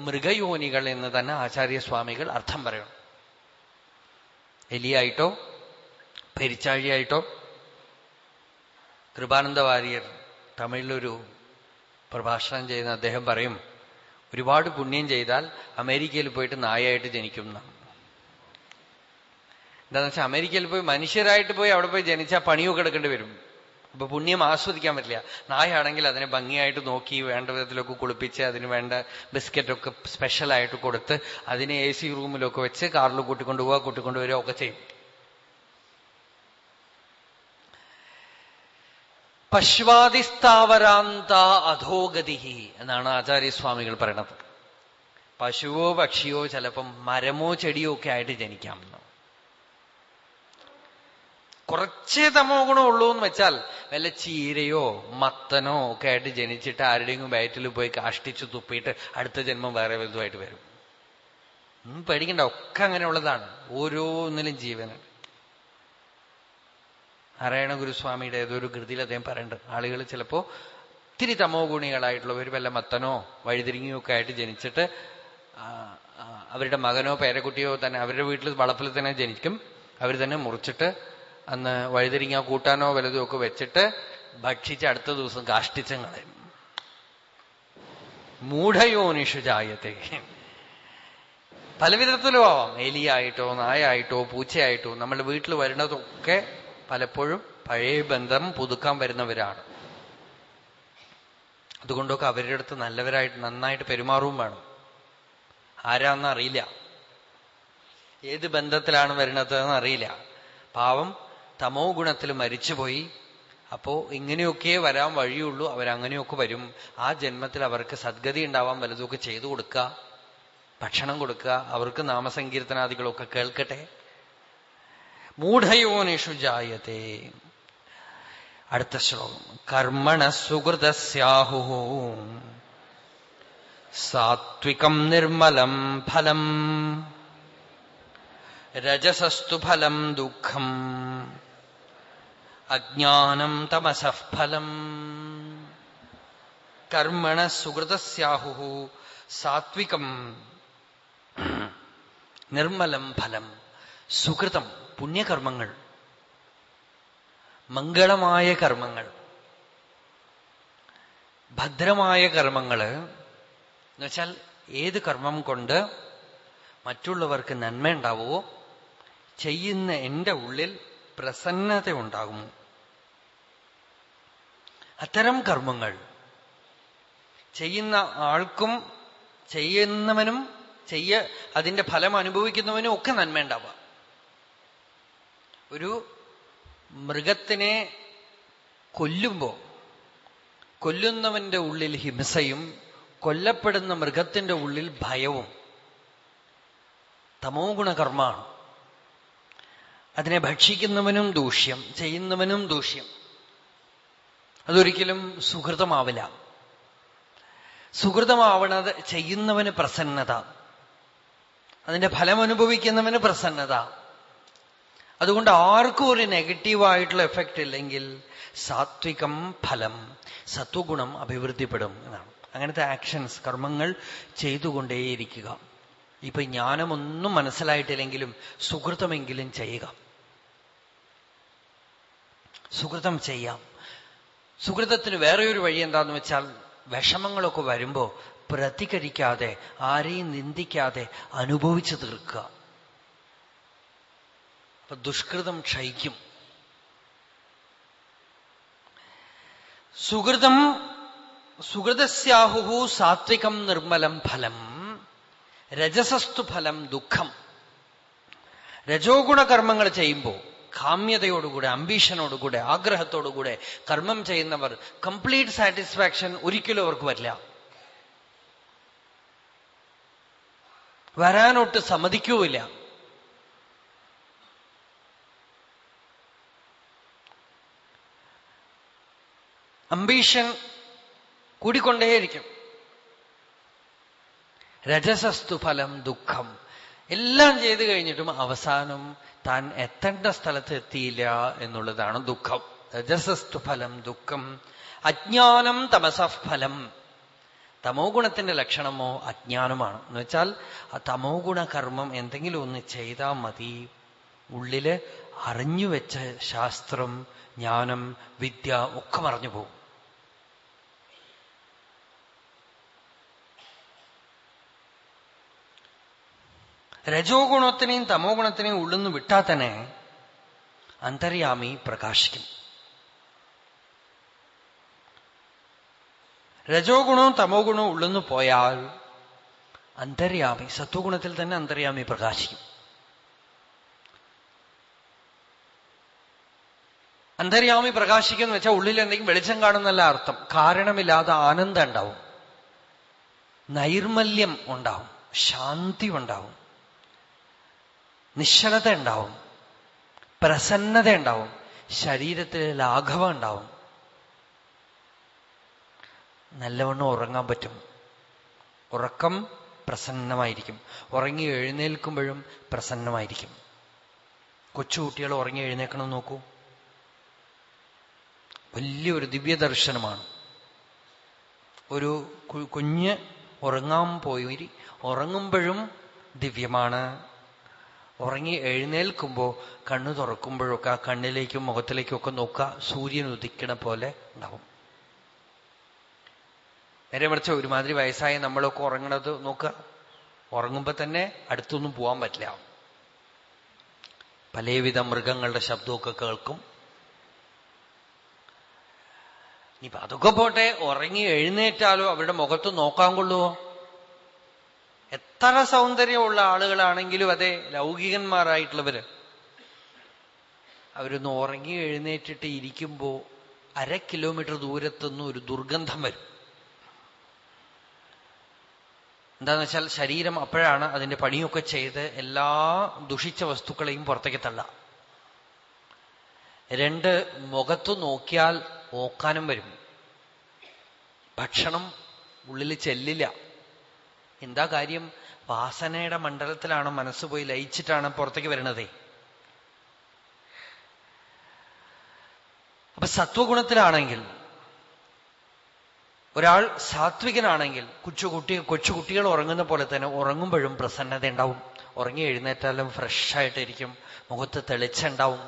മൃഗയോനികൾ എന്ന് തന്നെ ആചാര്യസ്വാമികൾ അർത്ഥം പറയണം. എലിയായിട്ടോ പെരിച്ചാഴിയായിട്ടോ കൃപാനന്ദ വാര്യർ തമിഴിലൊരു പ്രഭാഷണം ചെയ്യുന്ന അദ്ദേഹം പറയും ഒരുപാട് പുണ്യം ചെയ്താൽ അമേരിക്കയിൽ പോയിട്ട് നായായിട്ട് ജനിക്കും എന്താണെന്ന് വെച്ചാൽ അമേരിക്കയിൽ പോയി മനുഷ്യരായിട്ട് പോയി അവിടെ പോയി ജനിച്ചാൽ പണിയൊക്കെ എടുക്കേണ്ടി വരും. അപ്പൊ പുണ്യം ആസ്വദിക്കാൻ പറ്റില്ല. നായാണെങ്കിൽ അതിനെ ഭംഗിയായിട്ട് നോക്കി വേണ്ട വിധത്തിലൊക്കെ കുളിപ്പിച്ച് അതിന് വേണ്ട ബിസ്ക്കറ്റൊക്കെ സ്പെഷ്യലായിട്ട് കൊടുത്ത് അതിനെ എ സി റൂമിലൊക്കെ വെച്ച് കാറിൽ കൂട്ടിക്കൊണ്ടുപോവുക കൂട്ടിക്കൊണ്ടുവരിക ഒക്കെ ചെയ്യും. പശ്വാദിസ്ഥാവരാന്ത അധോഗതി എന്നാണ് ആചാര്യസ്വാമികൾ പറയണത്. പശുവോ പക്ഷിയോ ചിലപ്പം മരമോ ചെടിയോ ഒക്കെ ആയിട്ട് ജനിക്കാം കുറച്ചേ തമോ ഗുണമുള്ളൂ എന്ന് വെച്ചാൽ വല്ല ചീരയോ മത്തനോ ഒക്കെ ആയിട്ട് ജനിച്ചിട്ട് ആരുടെയെങ്കിലും വയറ്റിൽ പോയി കാഷ്ടിച്ചു തുപ്പിയിട്ട് അടുത്ത ജന്മം വേറെ വലുതുമായിട്ട് വരും. പേടിക്കണ്ട ഒക്കെ അങ്ങനെയുള്ളതാണ്. ഓരോന്നിലും ജീവന്. നാരായണ ഗുരുസ്വാമിയുടെ ഏതൊരു കൃതിയിൽ അദ്ദേഹം പറയുന്നുണ്ട് ആളുകൾ ചിലപ്പോ ഇത്തിരി തമോ ഗുണികളായിട്ടുള്ളവർ വല്ല മത്തനോ വഴിതിരിങ്ങിയോ ഒക്കെ ആയിട്ട് ജനിച്ചിട്ട് അവരുടെ മകനോ പേരക്കുട്ടിയോ തന്നെ അവരുടെ വീട്ടിൽ വളപ്പിൽ തന്നെ ജനിക്കും അവർ തന്നെ മുറിച്ചിട്ട് അന്ന് വഴുതിരിങ്ങ കൂട്ടാനോ വലുതോ ഒക്കെ വെച്ചിട്ട് ഭക്ഷിച്ച് അടുത്ത ദിവസം കാഷ്ടിച്ചും കളയും. മൂഢയോനിഷു ജായത്തെ. പല വിധത്തിലും ആവാം എലിയായിട്ടോ നായായിട്ടോ പൂച്ചയായിട്ടോ നമ്മുടെ വീട്ടിൽ വരുന്നതൊക്കെ പലപ്പോഴും പഴയ ബന്ധം പുതുക്കാൻ വരുന്നവരാണ്. അതുകൊണ്ടൊക്കെ അവരുടെ അടുത്ത് നല്ലവരായിട്ട് നന്നായിട്ട് പെരുമാറുകയും വേണം. ആരാന്നറിയില്ല. ഏത് ബന്ധത്തിലാണ് വരുന്നത് എന്നറിയില്ല. പാവം തമോ ഗുണത്തിൽ മരിച്ചുപോയി. അപ്പോ ഇങ്ങനെയൊക്കെ വരാൻ വഴിയുള്ളൂ. അവരങ്ങനെയൊക്കെ വരും. ആ ജന്മത്തിൽ അവർക്ക് സദ്ഗതി ഉണ്ടാവാൻ വലുതൊക്കെ ചെയ്തു കൊടുക്കുക. ഭക്ഷണം കൊടുക്കുക. അവർക്ക് നാമസങ്കീർത്തനാദികളൊക്കെ കേൾക്കട്ടെ. മൂഢയോനിഷു ജായത്തെ അടുത്ത ശ്ലോകം. കർമ്മണ സുഹൃതസ്യാഹു സാത്വികം നിർമ്മലം ഫലം. രജസസ്തു ഫലം ദുഃഖം. അജ്ഞാനം തമസഫലം കർമ്മണ സുഹൃതസ്യാഹു സാത്വികം. നിർമ്മലം ഫലം. സുഹൃതം പുണ്യകർമ്മങ്ങൾ. മംഗളമായ കർമ്മങ്ങൾ. ഭദ്രമായ കർമ്മങ്ങൾ എന്നുവെച്ചാൽ ഏത് കർമ്മം കൊണ്ട് മറ്റുള്ളവർക്ക് നന്മ ഉണ്ടാവുമോ ചെയ്യുന്ന എന്റെ ഉള്ളിൽ പ്രസന്നത ഉണ്ടാകും അത്തരം കർമ്മങ്ങൾ ചെയ്യുന്ന ആൾക്കും ചെയ്യുന്നവനും ചെയ്യ അതിന്റെ ഫലം അനുഭവിക്കുന്നവനും ഒക്കെ നന്മ ഉണ്ടാവുക. ഒരു മൃഗത്തിനെ കൊല്ലുമ്പോ കൊല്ലുന്നവന്റെ ഉള്ളിൽ ഹിംസയും കൊല്ലപ്പെടുന്ന മൃഗത്തിന്റെ ഉള്ളിൽ ഭയവും തമോ ഗുണകർമ്മമാണ്. അതിനെ ഭക്ഷിക്കുന്നവനും ദൂഷ്യം ചെയ്യുന്നവനും ദൂഷ്യം. അതൊരിക്കലും സുഹൃതമാവില്ല. സുഹൃതമാവണത് ചെയ്യുന്നവന് പ്രസന്നത. അതിന്റെ ഫലം അനുഭവിക്കുന്നവന് പ്രസന്നത. അതുകൊണ്ട് ആർക്കും ഒരു നെഗറ്റീവായിട്ടുള്ള എഫക്റ്റ് ഇല്ലെങ്കിൽ സാത്വികം ഫലം സത്വഗുണം അഭിവൃദ്ധിപ്പെടും എന്നാണ്. അങ്ങനത്തെ ആക്ഷൻസ് കർമ്മങ്ങൾ ചെയ്തുകൊണ്ടേയിരിക്കുക. ഇപ്പൊ ജ്ഞാനമൊന്നും മനസ്സിലായിട്ടില്ലെങ്കിലും സുഹൃതമെങ്കിലും ചെയ്യുക. സുഹൃതം ചെയ്യാം. സുഹൃതത്തിന് വേറെ ഒരു വഴി എന്താന്ന് വെച്ചാൽ വിഷമങ്ങളൊക്കെ വരുമ്പോ പ്രതികരിക്കാതെ ആരെയും നിന്ദിക്കാതെ അനുഭവിച്ചു തീർക്കുക. അപ്പൊ ദുഷ്കൃതം ക്ഷയിക്കും. സുഹൃതം സുഹൃതസ്യാഹു സാത്വികം നിർമ്മലം ഫലം രജസസ്തു ഫലം ദുഃഖം. രജോഗുണകർമ്മങ്ങൾ ചെയ്യുമ്പോൾ കാമ്യതയോടുകൂടെ അംബീഷനോടുകൂടെ ആഗ്രഹത്തോടുകൂടെ കർമ്മം ചെയ്യുന്നവർ കംപ്ലീറ്റ് സാറ്റിസ്ഫാക്ഷൻ ഒരിക്കലും അവർക്ക് വരില്ല. വരാനൊട്ട് സമ്മതിക്കൂല്ല. അംബീഷൻ കൂടിക്കൊണ്ടേയിരിക്കും. രജസസ്തു ഫലം ദുഃഖം. എല്ലാം ചെയ്തു കഴിഞ്ഞിട്ടും അവസാനം താൻ എത്തേണ്ട സ്ഥലത്ത് എത്തിയില്ല എന്നുള്ളതാണ് ദുഃഖം. രജസസ്തു ഫലം ദുഃഖം. അജ്ഞാനം തമസഫലം ഫലം. തമോ ഗുണത്തിന്റെ ലക്ഷണമോ അജ്ഞാനമാണ്. എന്ന് വെച്ചാൽ ആ തമോ ഗുണ കർമ്മം എന്തെങ്കിലും ഒന്ന് ചെയ്താൽ മതി. ഉള്ളിൽ അറിഞ്ഞുവെച്ച ശാസ്ത്രം ജ്ഞാനം വിദ്യ ഒക്കെ മറഞ്ഞു പോകും. രജോ ഗുണത്തിനെയും തമോ ഗുണത്തിനെയും ഉള്ളിന്ന് വിട്ടാൽ തന്നെ അന്തര്യാമി പ്രകാശിക്കും. രജോ ഗുണവും തമോ ഗുണവും ഉള്ളെന്ന് പോയാൽ അന്തര്യാമി സത്വഗുണത്തിൽ തന്നെ അന്തര്യാമി പ്രകാശിക്കും. അന്തര്യാമി പ്രകാശിക്കുന്ന വെച്ചാൽ ഉള്ളിൽ എന്തെങ്കിലും വെളിച്ചം കാണുന്നല്ല അർത്ഥം. കാരണമില്ലാതെ ആനന്ദം ഉണ്ടാവും. നൈർമല്യം ഉണ്ടാവും. ശാന്തി ഉണ്ടാവും. നിശ്ചലത ഉണ്ടാവും. പ്രസന്നത ഉണ്ടാവും. ശരീരത്തിൽ ലാഘവം ഉണ്ടാവും. നല്ലവണ്ണം ഉറങ്ങാൻ പറ്റും. ഉറക്കം പ്രസന്നമായിരിക്കും. ഉറങ്ങി എഴുന്നേൽക്കുമ്പോഴും പ്രസന്നമായിരിക്കും. കൊച്ചുകുട്ടികൾ ഉറങ്ങി എഴുന്നേക്കണം നോക്കൂ. വലിയൊരു ദിവ്യദർശനമാണ്. ഒരു കുഞ്ഞ് ഉറങ്ങാൻ പോയി. ഉറങ്ങുമ്പോഴും ദിവ്യമാണ്. ഉറങ്ങി എഴുന്നേൽക്കുമ്പോൾ കണ്ണു തുറക്കുമ്പോഴൊക്കെ ആ കണ്ണിലേക്കും മുഖത്തിലേക്കും ഒക്കെ നോക്കുക. സൂര്യൻ ഉദിക്കണ പോലെ ഉണ്ടാവും. നേരെ മറിച്ച് ഒരുമാതിരി വയസ്സായി നമ്മളൊക്കെ ഉറങ്ങണത് നോക്കുക. ഉറങ്ങുമ്പോൾ തന്നെ അടുത്തൊന്നും പോകാൻ പറ്റില്ല. പലവിധ മൃഗങ്ങളുടെ ശബ്ദമൊക്കെ കേൾക്കും. ഇനിയിപ്പൊ അതൊക്കെ പോട്ടെ. ഉറങ്ങി എഴുന്നേറ്റാലോ അവരുടെ മുഖത്ത് നോക്കാൻ കൊള്ളുവോ? എത്ര സൗന്ദര്യമുള്ള ആളുകളാണെങ്കിലും അതെ ലൗകികന്മാരായിട്ടുള്ളവര്. അവരൊന്ന് ഉറങ്ങി എഴുന്നേറ്റിട്ട് ഇരിക്കുമ്പോ അര കിലോമീറ്റർ ദൂരത്തുനിന്ന് ഒരു ദുർഗന്ധം വരും. എന്താന്ന് വെച്ചാൽ ശരീരം അപ്പോഴാണ് അതിന്റെ പണിയൊക്കെ ചെയ്ത് എല്ലാ ദുഷിച്ച വസ്തുക്കളെയും പുറത്തേക്ക് തള്ള രണ്ട് മുഖത്തു നോക്കിയാൽ ഓക്കാനും വരും. ഭക്ഷണം ഉള്ളിൽ ചെല്ലില്ല. എന്താ കാര്യം? വാസനയുടെ മണ്ഡലത്തിലാണ് മനസ്സ് പോയി ലയിച്ചിട്ടാണ് പുറത്തേക്ക് വരണതേ അപ്പൊ സത്വഗുണത്തിലാണെങ്കിൽ ഒരാൾ സാത്വികനാണെങ്കിൽ കൊച്ചു കുട്ടി കൊച്ചുകുട്ടികൾ ഉറങ്ങുന്ന പോലെ തന്നെ ഉറങ്ങുമ്പോഴും പ്രസന്നത ഉണ്ടാവും ഉറങ്ങി എഴുന്നേറ്റാലും ഫ്രഷായിട്ടിരിക്കും മുഖത്ത് തെളിച്ചുണ്ടാവും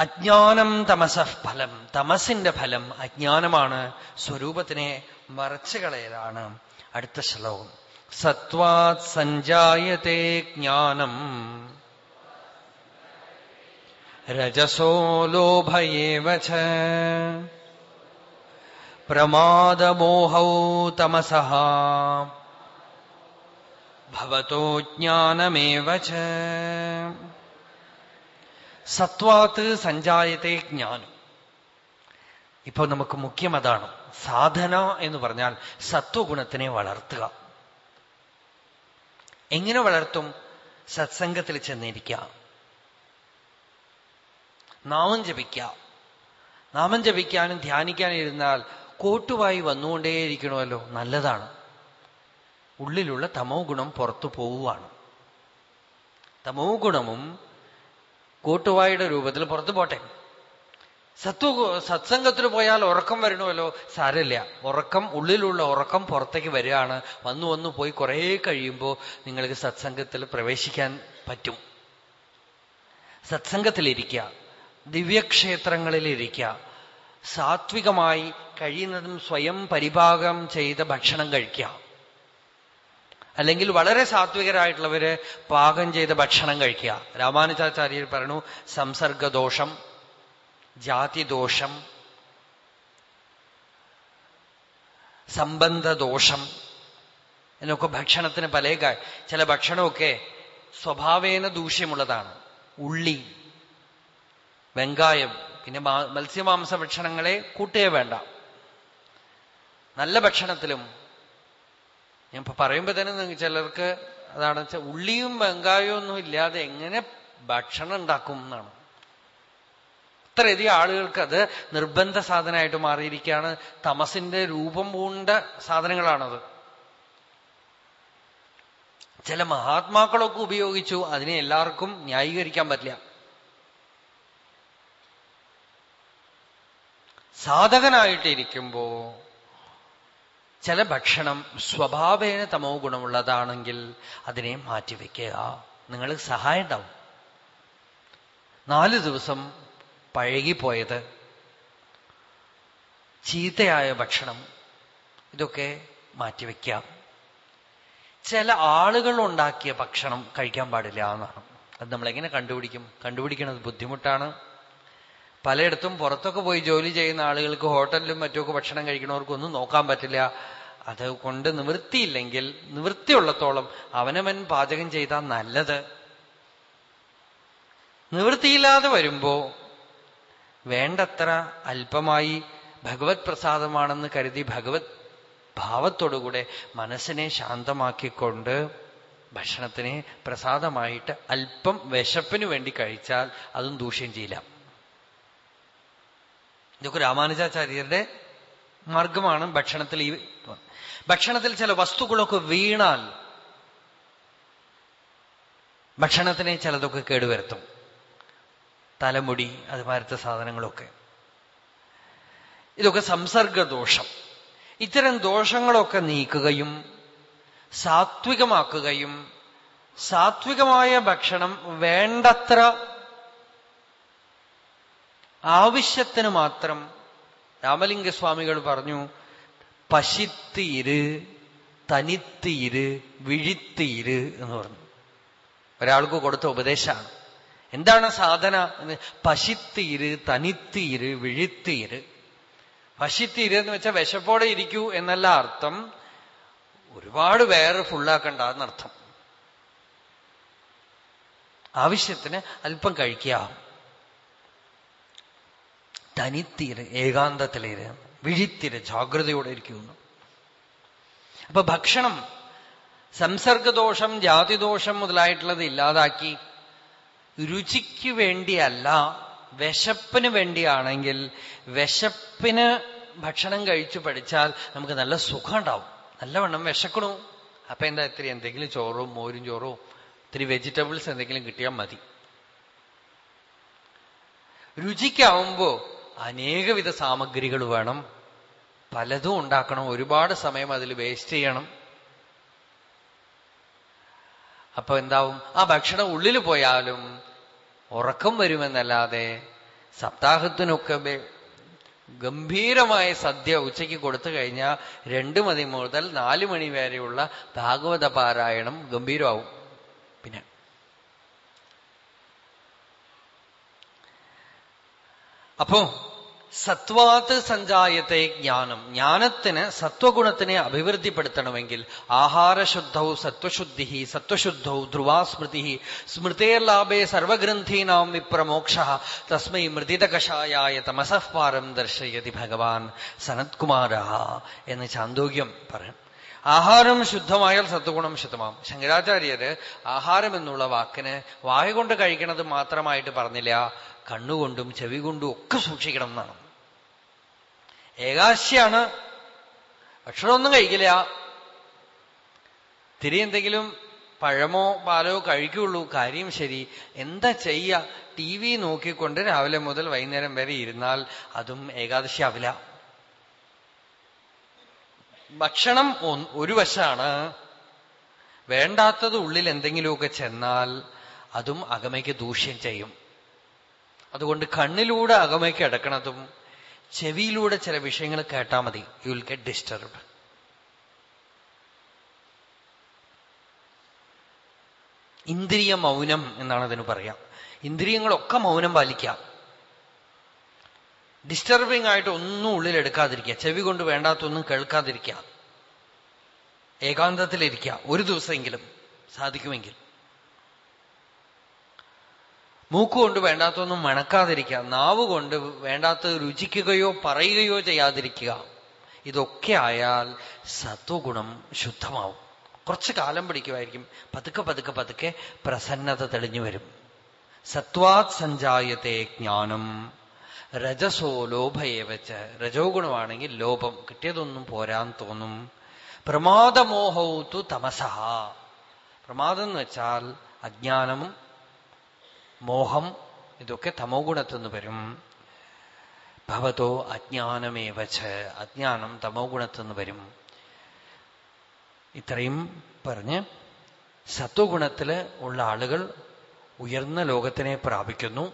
അജ്ഞാനം തമസ ഫലം. തമസിന്റെ ഫലം അജ്ഞാനമാണ്. സ്വരൂപത്തിനെ മറച്ചു കളയലാണ് അടുത്ത ശ്ലോകം. സത്വാത് സഞ്ജായത്തെ ജ്ഞാനം. രജസോ ലോഭയേവ പ്രമാദമോഹൗ തമസഃ. ഭവതോ ജ്ഞാനമേവ സത്വാത്ത് സഞ്ചായത്തെ ജ്ഞാനം. ഇപ്പൊ നമുക്ക് മുഖ്യം അതാണ് സാധന എന്ന് പറഞ്ഞാൽ സത്വഗുണത്തിനെ വളർത്തുക. എങ്ങനെ വളർത്തും? സത്സംഗത്തിൽ ചെന്നിരിക്കുക. നാമം ജപിക്കുക. നാമം ജപിക്കാനും ധ്യാനിക്കാനും ഇരുന്നാൽ കോട്ടുവായി വന്നുകൊണ്ടേയിരിക്കണമല്ലോ. നല്ലതാണ്. ഉള്ളിലുള്ള തമോ ഗുണം പുറത്തു പോവുകയാണ്. തമോ ഗുണവും കൂട്ടുവായുടെ രൂപത്തിൽ പുറത്തു പോട്ടെ. സത്വ സത്സംഗത്തിൽ പോയാൽ ഉറക്കം വരണമല്ലോ? സാരമില്ല. ഉറക്കം ഉള്ളിലുള്ള ഉറക്കം പുറത്തേക്ക് വരികയാണ്. വന്നു വന്നു പോയി കുറേ കഴിയുമ്പോൾ നിങ്ങൾക്ക് സത്സംഗത്തിൽ പ്രവേശിക്കാൻ പറ്റും. സത്സംഗത്തിലിരിക്കുക ദിവ്യക്ഷേത്രങ്ങളിലിരിക്കുക സാത്വികമായി കഴിയുന്നതും സ്വയം പരിഭാഗം ചെയ്ത ഭക്ഷണം കഴിക്കുക. അല്ലെങ്കിൽ വളരെ സാത്വികരായിട്ടുള്ളവര് പാകം ചെയ്ത ഭക്ഷണം കഴിക്കുക. രാമാനുജാചാര്യർ പറഞ്ഞു സംസർഗദോഷം ജാതിദോഷം സംബന്ധദോഷം എന്നൊക്കെ ഭക്ഷണത്തിന് പല ചില ഭക്ഷണമൊക്കെ സ്വഭാവേന ദൂഷ്യമുള്ളതാണ്. ഉള്ളി വെങ്കായം പിന്നെ മത്സ്യമാംസ ഭക്ഷണങ്ങളെ കൂട്ടുകയേ വേണ്ട. നല്ല ഭക്ഷണത്തിലും ഞാൻ ഇപ്പൊ പറയുമ്പോ തന്നെ ചിലർക്ക് അതാണെന്ന് വെച്ചാൽ ഉള്ളിയും വെങ്കായവും ഒന്നും ഇല്ലാതെ എങ്ങനെ ഭക്ഷണം ഉണ്ടാക്കും എന്നാണ്. ഇത്രയധികം ആളുകൾക്ക് അത് നിർബന്ധ സാധനമായിട്ട് മാറിയിരിക്കുകയാണ്. തമസിന്റെ രൂപം പൂണ്ട സാധനങ്ങളാണത്. ചില മഹാത്മാക്കളൊക്കെ ഉപയോഗിച്ചു. അതിനെ എല്ലാവർക്കും ന്യായീകരിക്കാൻ പറ്റില്ല. സാധകനായിട്ടിരിക്കുമ്പോ ചില ഭക്ഷണം സ്വഭാവേന തമോ ഗുണമുള്ളതാണെങ്കിൽ അതിനെ മാറ്റിവെക്കുക. നിങ്ങൾ സഹായം ഉണ്ടാവും. നാല് ദിവസം പഴകിപ്പോയത് ചീത്തയായ ഭക്ഷണം. ഇതൊക്കെ മാറ്റിവെക്കാം. ചില ആളുകൾ ഉണ്ടാക്കിയ ഭക്ഷണം കഴിക്കാൻ പാടില്ല എന്നാണ്. അത് നമ്മൾ എങ്ങനെ കണ്ടുപിടിക്കും? കണ്ടുപിടിക്കുന്നത് ബുദ്ധിമുട്ടാണ്. പലയിടത്തും പുറത്തൊക്കെ പോയി ജോലി ചെയ്യുന്ന ആളുകൾക്ക് ഹോട്ടലിലും മറ്റുമൊക്കെ ഭക്ഷണം കഴിക്കുന്നവർക്കൊന്നും നോക്കാൻ പറ്റില്ല. അത് കൊണ്ട് നിവൃത്തിയില്ലെങ്കിൽ നിവൃത്തിയുള്ളത്തോളം അവനവൻ പാചകം ചെയ്താൽ നല്ലത്. നിവൃത്തിയില്ലാതെ വരുമ്പോ വേണ്ടത്ര അല്പമായി ഭഗവത് പ്രസാദമാണെന്ന് കരുതി ഭഗവത് ഭാവത്തോടുകൂടെ മനസ്സിനെ ശാന്തമാക്കിക്കൊണ്ട് ഭക്ഷണത്തിനെ പ്രസാദമായിട്ട് അല്പം വിശപ്പിനു വേണ്ടി കഴിച്ചാൽ അതും ദൂഷ്യം ചെയ്യില്ല. ഇതൊക്കെ രാമാനുജാചാര്യരുടെ മാർഗമാണ് ഭക്ഷണത്തിൽ ഈ ഭക്ഷണത്തിൽ ചില വസ്തുക്കളൊക്കെ വീണാൽ ഭക്ഷണത്തിനെ ചിലതൊക്കെ കേടുവരുത്തും. തലമുടി അതുമാരത്തെ സാധനങ്ങളൊക്കെ. ഇതൊക്കെ സംസർഗദോഷം. ഇത്തരം ദോഷങ്ങളൊക്കെ നീക്കുകയും സാത്വികമാക്കുകയും സാത്വികമായ ഭക്ഷണം വേണ്ടത്ര ആവശ്യത്തിന് മാത്രം രാമലിംഗസ്വാമികൾ പറഞ്ഞു പശിത്തീര് തനിത്തീര് വിഴിത്തീര് എന്ന് പറഞ്ഞു. ഒരാൾക്ക് കൊടുത്ത ഉപദേശമാണ്. എന്താണ് സാധന? എന്ന് പശിത്തീര് തനിത്തീര് വിഴിത്തീര് പശിത്തീര് എന്ന് വെച്ചാൽ വിശപ്പോടെ ഇരിക്കൂ എന്നല്ല അർത്ഥം. ഒരുപാട് വേറെ ഫുള്ളാക്കണ്ട എന്നർത്ഥം. ആവശ്യത്തിന് അല്പം കഴിക്കുക. തനിത്തീര് ഏകാന്തത്തിലേര് വിഴിത്തിര് ജാഗ്രതയോടെ ഇരിക്കുന്നു. അപ്പൊ ഭക്ഷണം സംസർഗദോഷം ജാതിദോഷം മുതലായിട്ടുള്ളത് ഇല്ലാതാക്കി രുചിക്ക് വേണ്ടിയല്ല വിശപ്പിന് വേണ്ടിയാണെങ്കിൽ വിശപ്പിന് ഭക്ഷണം കഴിച്ചു പഠിച്ചാൽ നമുക്ക് നല്ല സുഖം ഉണ്ടാവും നല്ലവണ്ണം വിശക്കണു. അപ്പൊ എന്താ ഇത്തിരി എന്തെങ്കിലും ചോറും മോരും ചോറും ഇത്തിരി വെജിറ്റബിൾസ് എന്തെങ്കിലും കിട്ടിയാൽ മതി. രുചിക്കാവുമ്പോ അനേകവിധ സാമഗ്രികൾ വേണം. പലതും ഉണ്ടാക്കണം. ഒരുപാട് സമയം അതിൽ വേസ്റ്റ് ചെയ്യണം. അപ്പൊ എന്താവും? ആ ഭക്ഷണം ഉള്ളിൽ പോയാലും ഉറക്കം വരുമെന്നല്ലാതെ സപ്താഹത്തിനൊക്കെ ഗംഭീരമായ സദ്യ ഉച്ചയ്ക്ക് കൊടുത്തു കഴിഞ്ഞാൽ രണ്ടു മണി മുതൽ നാലു മണി വരെയുള്ള ഭാഗവത പാരായണം ഗംഭീരമാവും. പിന്നെ അപ്പോ സത്വാത്ത് സഞ്ചായത്തെ ജ്ഞാനം. ജ്ഞാനത്തിന് സത്വഗുണത്തിനെ അഭിവൃദ്ധിപ്പെടുത്തണമെങ്കിൽ ആഹാരശുദ്ധൗ സത്വശുദ്ധി സത്വശുദ്ധൗ ധ്രുവാസ്മൃതി സ്മൃതേർലാഭേ സർവഗ്രന്ഥീനാം വിപ്രമോക്ഷ തസ്മൈ മൃതിതകഷായായ തമസഃപാരം ദർശയതി ഭഗവാൻ സനത്കുമാര എന്ന് ചാന്തോഗ്യം പറയും. ആഹാരം ശുദ്ധമായാൽ സത്വഗുണം ശുദ്ധമാവും ശങ്കരാചാര്യര് ആഹാരം എന്നുള്ള വാക്കിന് വായ കൊണ്ട് കഴിക്കണത് മാത്രമായിട്ട് പറഞ്ഞില്ല കണ്ണുകൊണ്ടും ചെവി കൊണ്ടും ഒക്കെ സൂക്ഷിക്കണം എന്നാണ്. ഏകാശിയാണ്. ഭക്ഷണമൊന്നും കഴിക്കില്ല. തിരി എന്തെങ്കിലും പഴമോ പാലോ കഴിക്കുള്ളൂ കാര്യം ശരി എന്താ ചെയ്യ? ടി വി നോക്കിക്കൊണ്ട് രാവിലെ മുതൽ വൈകുന്നേരം വരെ ഇരുന്നാൽ അതും ഏകാദശി ആവില്ല ഭക്ഷണം ഒരു വശമാണ്. വേണ്ടാത്തത് ഉള്ളിൽ എന്തെങ്കിലുമൊക്കെ ചെന്നാൽ അതും അകമയ്ക്ക് ദൂഷ്യം ചെയ്യും. അതുകൊണ്ട് കണ്ണിലൂടെ അകമയ്ക്ക് അടക്കണതും ചെവിയിലൂടെ ചില വിഷയങ്ങൾ കേട്ടാൽ മതി. യു വിൽ ഗെറ്റ് ഡിസ്റ്റർബ് ഇന്ദ്രിയ മൗനം എന്നാണ് അതിന് പറയാം. ഇന്ദ്രിയങ്ങളൊക്കെ മൗനം പാലിക്കാം. ഡിസ്റ്റർബിംഗ് ആയിട്ട് ഒന്നും ഉള്ളിലെടുക്കാതിരിക്കുക ചെവി കൊണ്ട് വേണ്ടാത്തൊന്നും കേൾക്കാതിരിക്കുക. ഏകാന്തത്തിലിരിക്കുക. ഒരു ദിവസമെങ്കിലും സാധിക്കുമെങ്കിൽ. മൂക്കുകൊണ്ട് വേണ്ടാത്തൊന്നും മണക്കാതിരിക്കുക നാവ് കൊണ്ട് വേണ്ടാത്തത് രുചിക്കുകയോ പറയുകയോ ചെയ്യാതിരിക്കുക. ഇതൊക്കെ ആയാൽ സത്വഗുണം ശുദ്ധമാവും. കുറച്ച് കാലം പിടിക്കുമായിരിക്കും. പതുക്കെ പതുക്കെ പതുക്കെ പ്രസന്നത തെളിഞ്ഞു വരും. സത്വാത് സഞ്ചായത്തെ ജ്ഞാനം. രജസോ ലോഭയേവച്ച്. രജോ ഗുണമാണെങ്കിൽ ലോഭം. കിട്ടിയതൊന്നും പോരാൻ തോന്നും. പ്രമാദമോഹൗത്തു തമസഹ. പ്രമാദം എന്ന് വെച്ചാൽ അജ്ഞാനവും മോഹം ഇതൊക്കെ തമോ ഗുണത്തുനിന്ന് വരും. ഭവതോ അജ്ഞാനമേവച്ച് അജ്ഞാനം തമോ ഗുണത്തുനിന്ന് വരും. ഇത്രയും പറഞ്ഞ് സത്വഗുണത്തിൽ ഉള്ള ആളുകൾ ഉയർന്ന ലോകത്തിനെ പ്രാപിക്കുന്നു.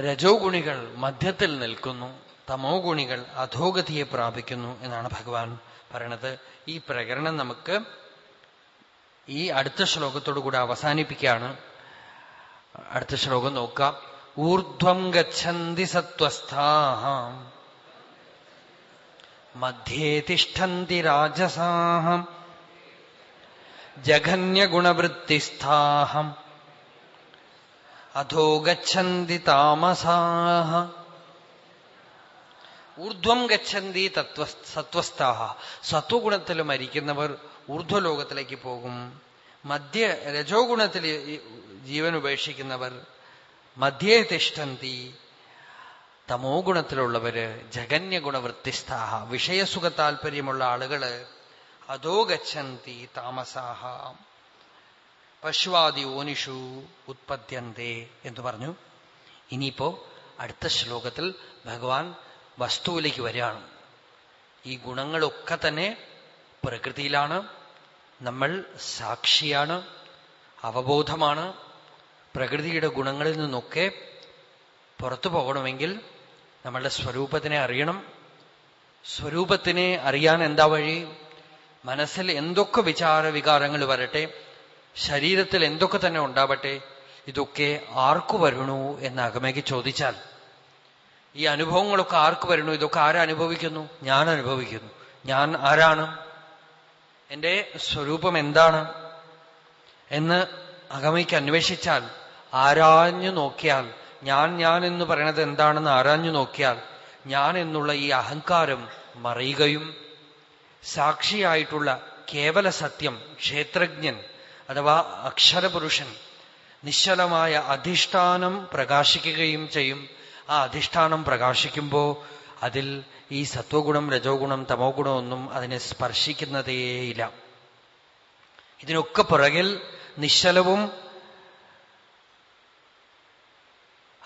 രജോ ഗുണികൾ മധ്യത്തിൽ നിൽക്കുന്നു. തമോ ഗുണികൾ അധോഗതിയെ പ്രാപിക്കുന്നു എന്നാണ് ഭഗവാൻ പറയണത്. ഈ പ്രകരണം നമുക്ക് ഈ അടുത്ത ശ്ലോകത്തോടു കൂടെ അവസാനിപ്പിക്കുകയാണ്. അടുത്ത ശ്ലോകം നോക്കാം. ഊർധ്വം ഗച്ഛന്തി സത്വസ്ഥാഹ. മധ്യേ തിഷ്ഠന്തി രാജസാഹം. ജഘന്യഗുണവൃത്തിസ്ഥാഹം. അധോ ഗച്ഛന്തി താമസാഹ. ഊർധ്വം ഗച്ഛന്തി തത്വ സത്വസ്ഥാഹ. സത്വഗുണത്തിൽ മരിക്കുന്നവർ ഊർധ്വലോകത്തിലേക്ക് പോകും. മധ്യ രജോ ഗുണത്തിൽ ജീവൻ ഉപേക്ഷിക്കുന്നവർ മധ്യേ തിഷ്ഠന്തി തമോ ഗുണത്തിലുള്ളവര് ജഗന്യ ഗുണവൃത്തിസ്ഥാഹ വിഷയസുഖ താല്പര്യമുള്ള ആളുകൾ അതോ ഗച്ഛന്തി താമസാഹ. പശുവാദി ഓനിഷു ഉത്പദ്യന്തേ എന്ന് പറഞ്ഞു. ഇനിയിപ്പോ അടുത്ത ശ്ലോകത്തിൽ ഭഗവാൻ വസ്തുവിലേക്ക് വരികയാണ്. ഈ ഗുണങ്ങളൊക്കെ തന്നെ പ്രകൃതിയിലാണ് നമ്മൾ സാക്ഷിയാണ് അവബോധമാണ് പ്രകൃതിയുടെ ഗുണങ്ങളിൽ നിന്നൊക്കെ പുറത്തു പോകണമെങ്കിൽ നമ്മളുടെ സ്വരൂപത്തിനെ അറിയണം. സ്വരൂപത്തിനെ അറിയാൻ എന്താ വഴി? മനസ്സിൽ എന്തൊക്കെ വിചാര വികാരങ്ങൾ വരട്ടെ? ശരീരത്തിൽ എന്തൊക്കെ തന്നെ ഉണ്ടാവട്ടെ? ഇതൊക്കെ ആർക്കു വരണു എന്ന് അകമയ്ക്ക് ചോദിച്ചാൽ ഈ അനുഭവങ്ങളൊക്കെ ആർക്ക് വരണു? ഇതൊക്കെ ആരനുഭവിക്കുന്നു ഞാൻ അനുഭവിക്കുന്നു. ഞാൻ ആരാണ്? എന്റെ സ്വരൂപം എന്താണ് എന്ന് അകമയ്ക്ക് അന്വേഷിച്ചാൽ ആരാഞ്ഞു നോക്കിയാൽ ഞാൻ ഞാൻ എന്ന് പറയണത് എന്താണെന്ന് ആരാഞ്ഞു നോക്കിയാൽ ഞാൻ എന്നുള്ള ഈ അഹങ്കാരം മറിയുകയും സാക്ഷിയായിട്ടുള്ള കേവല സത്യം ക്ഷേത്രജ്ഞൻ അഥവാ അക്ഷരപുരുഷൻ നിശ്ചലമായ അധിഷ്ഠാനം പ്രകാശിക്കുകയും ചെയ്യും. ആ അധിഷ്ഠാനം പ്രകാശിക്കുമ്പോ അതിൽ ഈ സത്വഗുണം രജോ ഗുണം തമോ ഗുണം ഒന്നും അതിനെ സ്പർശിക്കുന്നതേയില്ല. ഇതിനൊക്കെ പുറകിൽ നിശ്ചലവും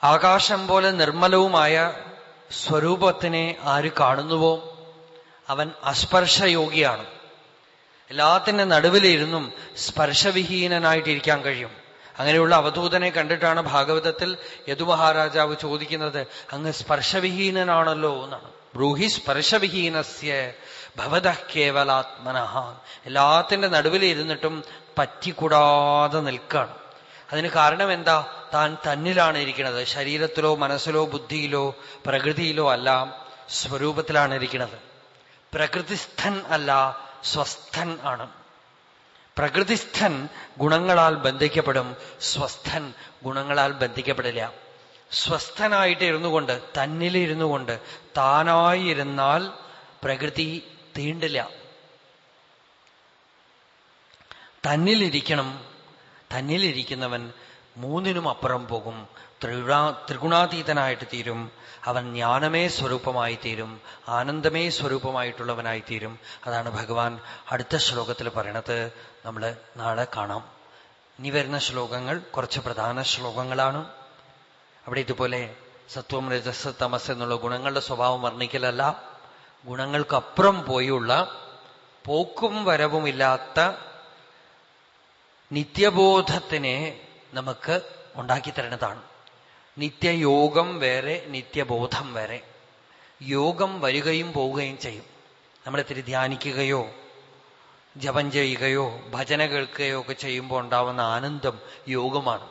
ആകാശം പോലെ നിർമ്മലവുമായ സ്വരൂപത്തിനെ ആര് കാണുന്നുവോ? അവൻ അസ്പർശയോഗിയാണ്. എല്ലാത്തിന്റെ നടുവിലിരുന്നും സ്പർശവിഹീനനായിട്ടിരിക്കാൻ കഴിയും. അങ്ങനെയുള്ള അവധൂതനെ കണ്ടിട്ടാണ് ഭാഗവതത്തിൽ യദുമഹാരാജാവ് ചോദിക്കുന്നത് അങ്ങ് സ്പർശവിഹീനനാണല്ലോ എന്നാണ്. ബ്രൂഹി സ്പർശവിഹീനസ്യ ഭവത കേവലാത്മനഹ എല്ലാത്തിന്റെ നടുവിൽ ഇരുന്നിട്ടും പറ്റിക്കൂടാതെ നിൽക്കാണ്. അതിന് കാരണം എന്താ? താൻ തന്നിലാണ് ഇരിക്കുന്നത്. ശരീരത്തിലോ മനസ്സിലോ ബുദ്ധിയിലോ പ്രകൃതിയിലോ അല്ല സ്വരൂപത്തിലാണ് ഇരിക്കുന്നത്. പ്രകൃതിസ്ഥൻ അല്ല സ്വസ്ഥൻ ആണ്. പ്രകൃതിസ്ഥൻ ഗുണങ്ങളാൽ ബന്ധിക്കപ്പെടും സ്വസ്ഥൻ ഗുണങ്ങളാൽ ബന്ധിക്കപ്പെടില്ല. സ്വസ്ഥനായിട്ട് ഇരുന്നു കൊണ്ട് തന്നിലിരുന്നു കൊണ്ട് താനായി ഇരുന്നാൽ പ്രകൃതി തീണ്ടില്ല. തന്നിലിരിക്കണം തന്നിലിരിക്കുന്നവൻ മൂന്നിനും അപ്പുറം പോകും. ത്രിഗുണാ ത്രിഗുണാതീതനായിട്ട് തീരും. അവൻ ജ്ഞാനമേ സ്വരൂപമായി തീരും. ആനന്ദമേ സ്വരൂപമായിട്ടുള്ളവനായി തീരും. അതാണ് ഭഗവാൻ അടുത്ത ശ്ലോകത്തിൽ പറയണത്. നമ്മൾ നാളെ കാണാം. ഇനി വരുന്ന ശ്ലോകങ്ങൾ കുറച്ച് പ്രധാന ശ്ലോകങ്ങളാണ്. അവിടെ ഇതുപോലെ സത്വം രജസ് തമസ് എന്നുള്ള ഗുണങ്ങളുടെ സ്വഭാവം വർണിക്കലല്ല. ഗുണങ്ങൾക്കപ്പുറം പോയുള്ള പോക്കും വരവുമില്ലാത്ത നിത്യബോധത്തിനെ നമുക്ക് ഉണ്ടാക്കി തരുന്നതാണ്. നിത്യയോഗം വേറെ നിത്യബോധം വേറെ. യോഗം വരികയും പോവുകയും ചെയ്യും. നമ്മളിത്തിരി ധ്യാനിക്കുകയോ ജപം ചെയ്യുകയോ ഭജന കേൾക്കുകയോ ഒക്കെ ചെയ്യുമ്പോൾ ഉണ്ടാവുന്ന ആനന്ദം യോഗമാണ്.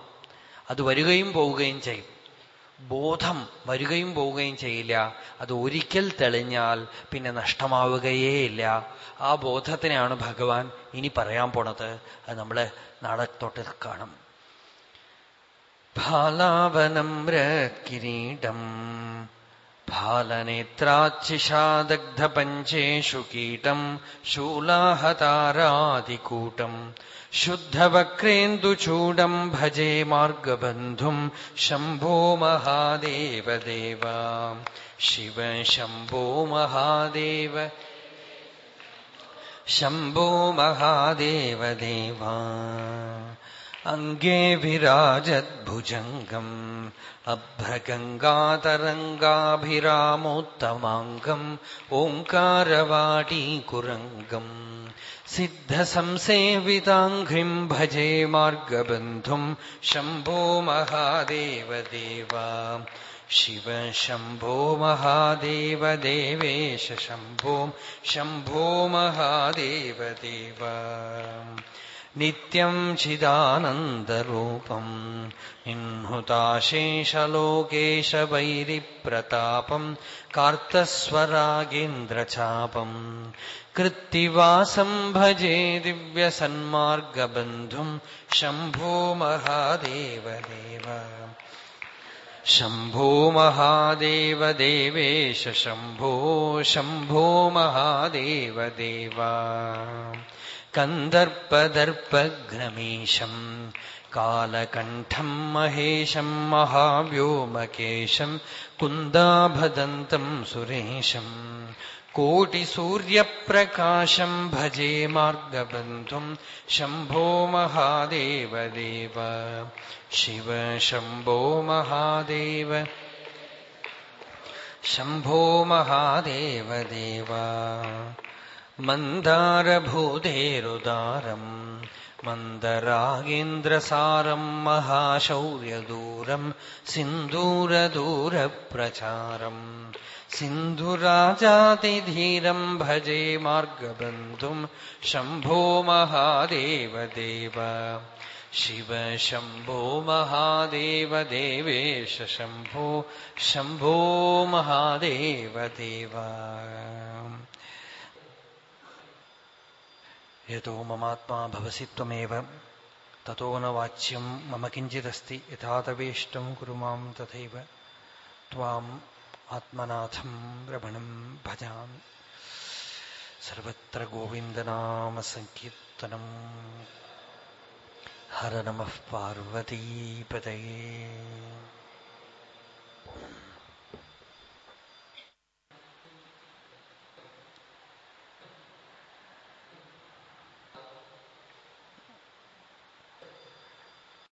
അത് വരികയും പോവുകയും ചെയ്യും. ബോധം വരികയും പോവുകയും ചെയ്യില്ല. അത് ഒരിക്കൽ തെളിഞ്ഞാൽ പിന്നെ നഷ്ടമാവുകയേ ഇല്ല. ആ ബോധത്തിനെയാണ് ഭഗവാൻ ഇനി പറയാൻ പോണത്. അത് നമ്മൾ നാളെ തൊട്ട് കാണും. फालावनम्रकिरीटम् फालनेत्राच्छिषादग्धपञ्चेषु कीटम् शूलाहतारादिकूटम् शुद्धवक्रेन्दुचूडम् भजे मार्गबन्धुम् शम्भो महादेवदेव शिव शम्भो महादेव शम्भो महादेवदेवा അങ്കേ വിരാജദ്ഭുജംഗം അഭ്രഗംഗാതരംഗാഭിരാമോത്തമാംഗം ഓംകാരവാടീകുരംഗം സിദ്ധസംസേവിതാംഘ്രിം ഭജേ മാർഗബന്ധും ശംഭോ മഹാദേവദേവ. ശിവ ശംഭോ മഹാദേവദേവേശ ശംഭോ ശംഭോ മഹാദേവദേവ. നിത്യം ചിദാനന്ദരൂപം. ഇൻഹുതാശേഷലോകേശവൈരിപ്രതാപം. കാർത്തസ്വരാഗേന്ദ്രചാപം കൃത്തിവാസം ഭജേ ദിവ്യസന്മാർഗബന്ധും. ശംഭോ മഹാദേവദേവ. ശംഭോ മഹാദേവദേവേശ ശംഭോ ശംഭോ മഹാദേവദേവ കന്ദർപ്പദർപ്പഘ്നമീശം കാലകണ്ഠം മഹേശം മഹാവ്യോമകേശം കുന്ദാഭദന്തം സുരേശം കോടിസൂര്യപ്രകാശം ഭജേ മാർഗബന്ധും ശംഭോ മഹാദേവദേവ ശിവ ശംഭോ മഹാദേവ ശംഭോ മഹാദേവദേവ. മന്ദാരഭൂതേരുദാരം മന്ദരാഗേന്ദ്രസാരം മഹാശൗര്യദൂരം സിന്ദൂരദൂരപ്രചാരം. സിന്ധുരാജാതിധീരം ഭജേ മാർഗബന്ധും ശംഭോ മഹാദേവദേവ. ശിവ ശംഭോ മഹാദേവദേവേശ ശംഭോ ശംഭോ മഹാദേവദേവ. यतो ममात्मा भवसि त्वमेव, ततो न वाच्यम् मम किञ्चिदस्ति यथा तवेष्टम् कुरु माम् तथैव त्वाम् आत्मनाथम् रमणम् भजामि। सर्वत्र गोविन्दनामसङ्कीर्तनम् हर नमः पार्वतीपतये।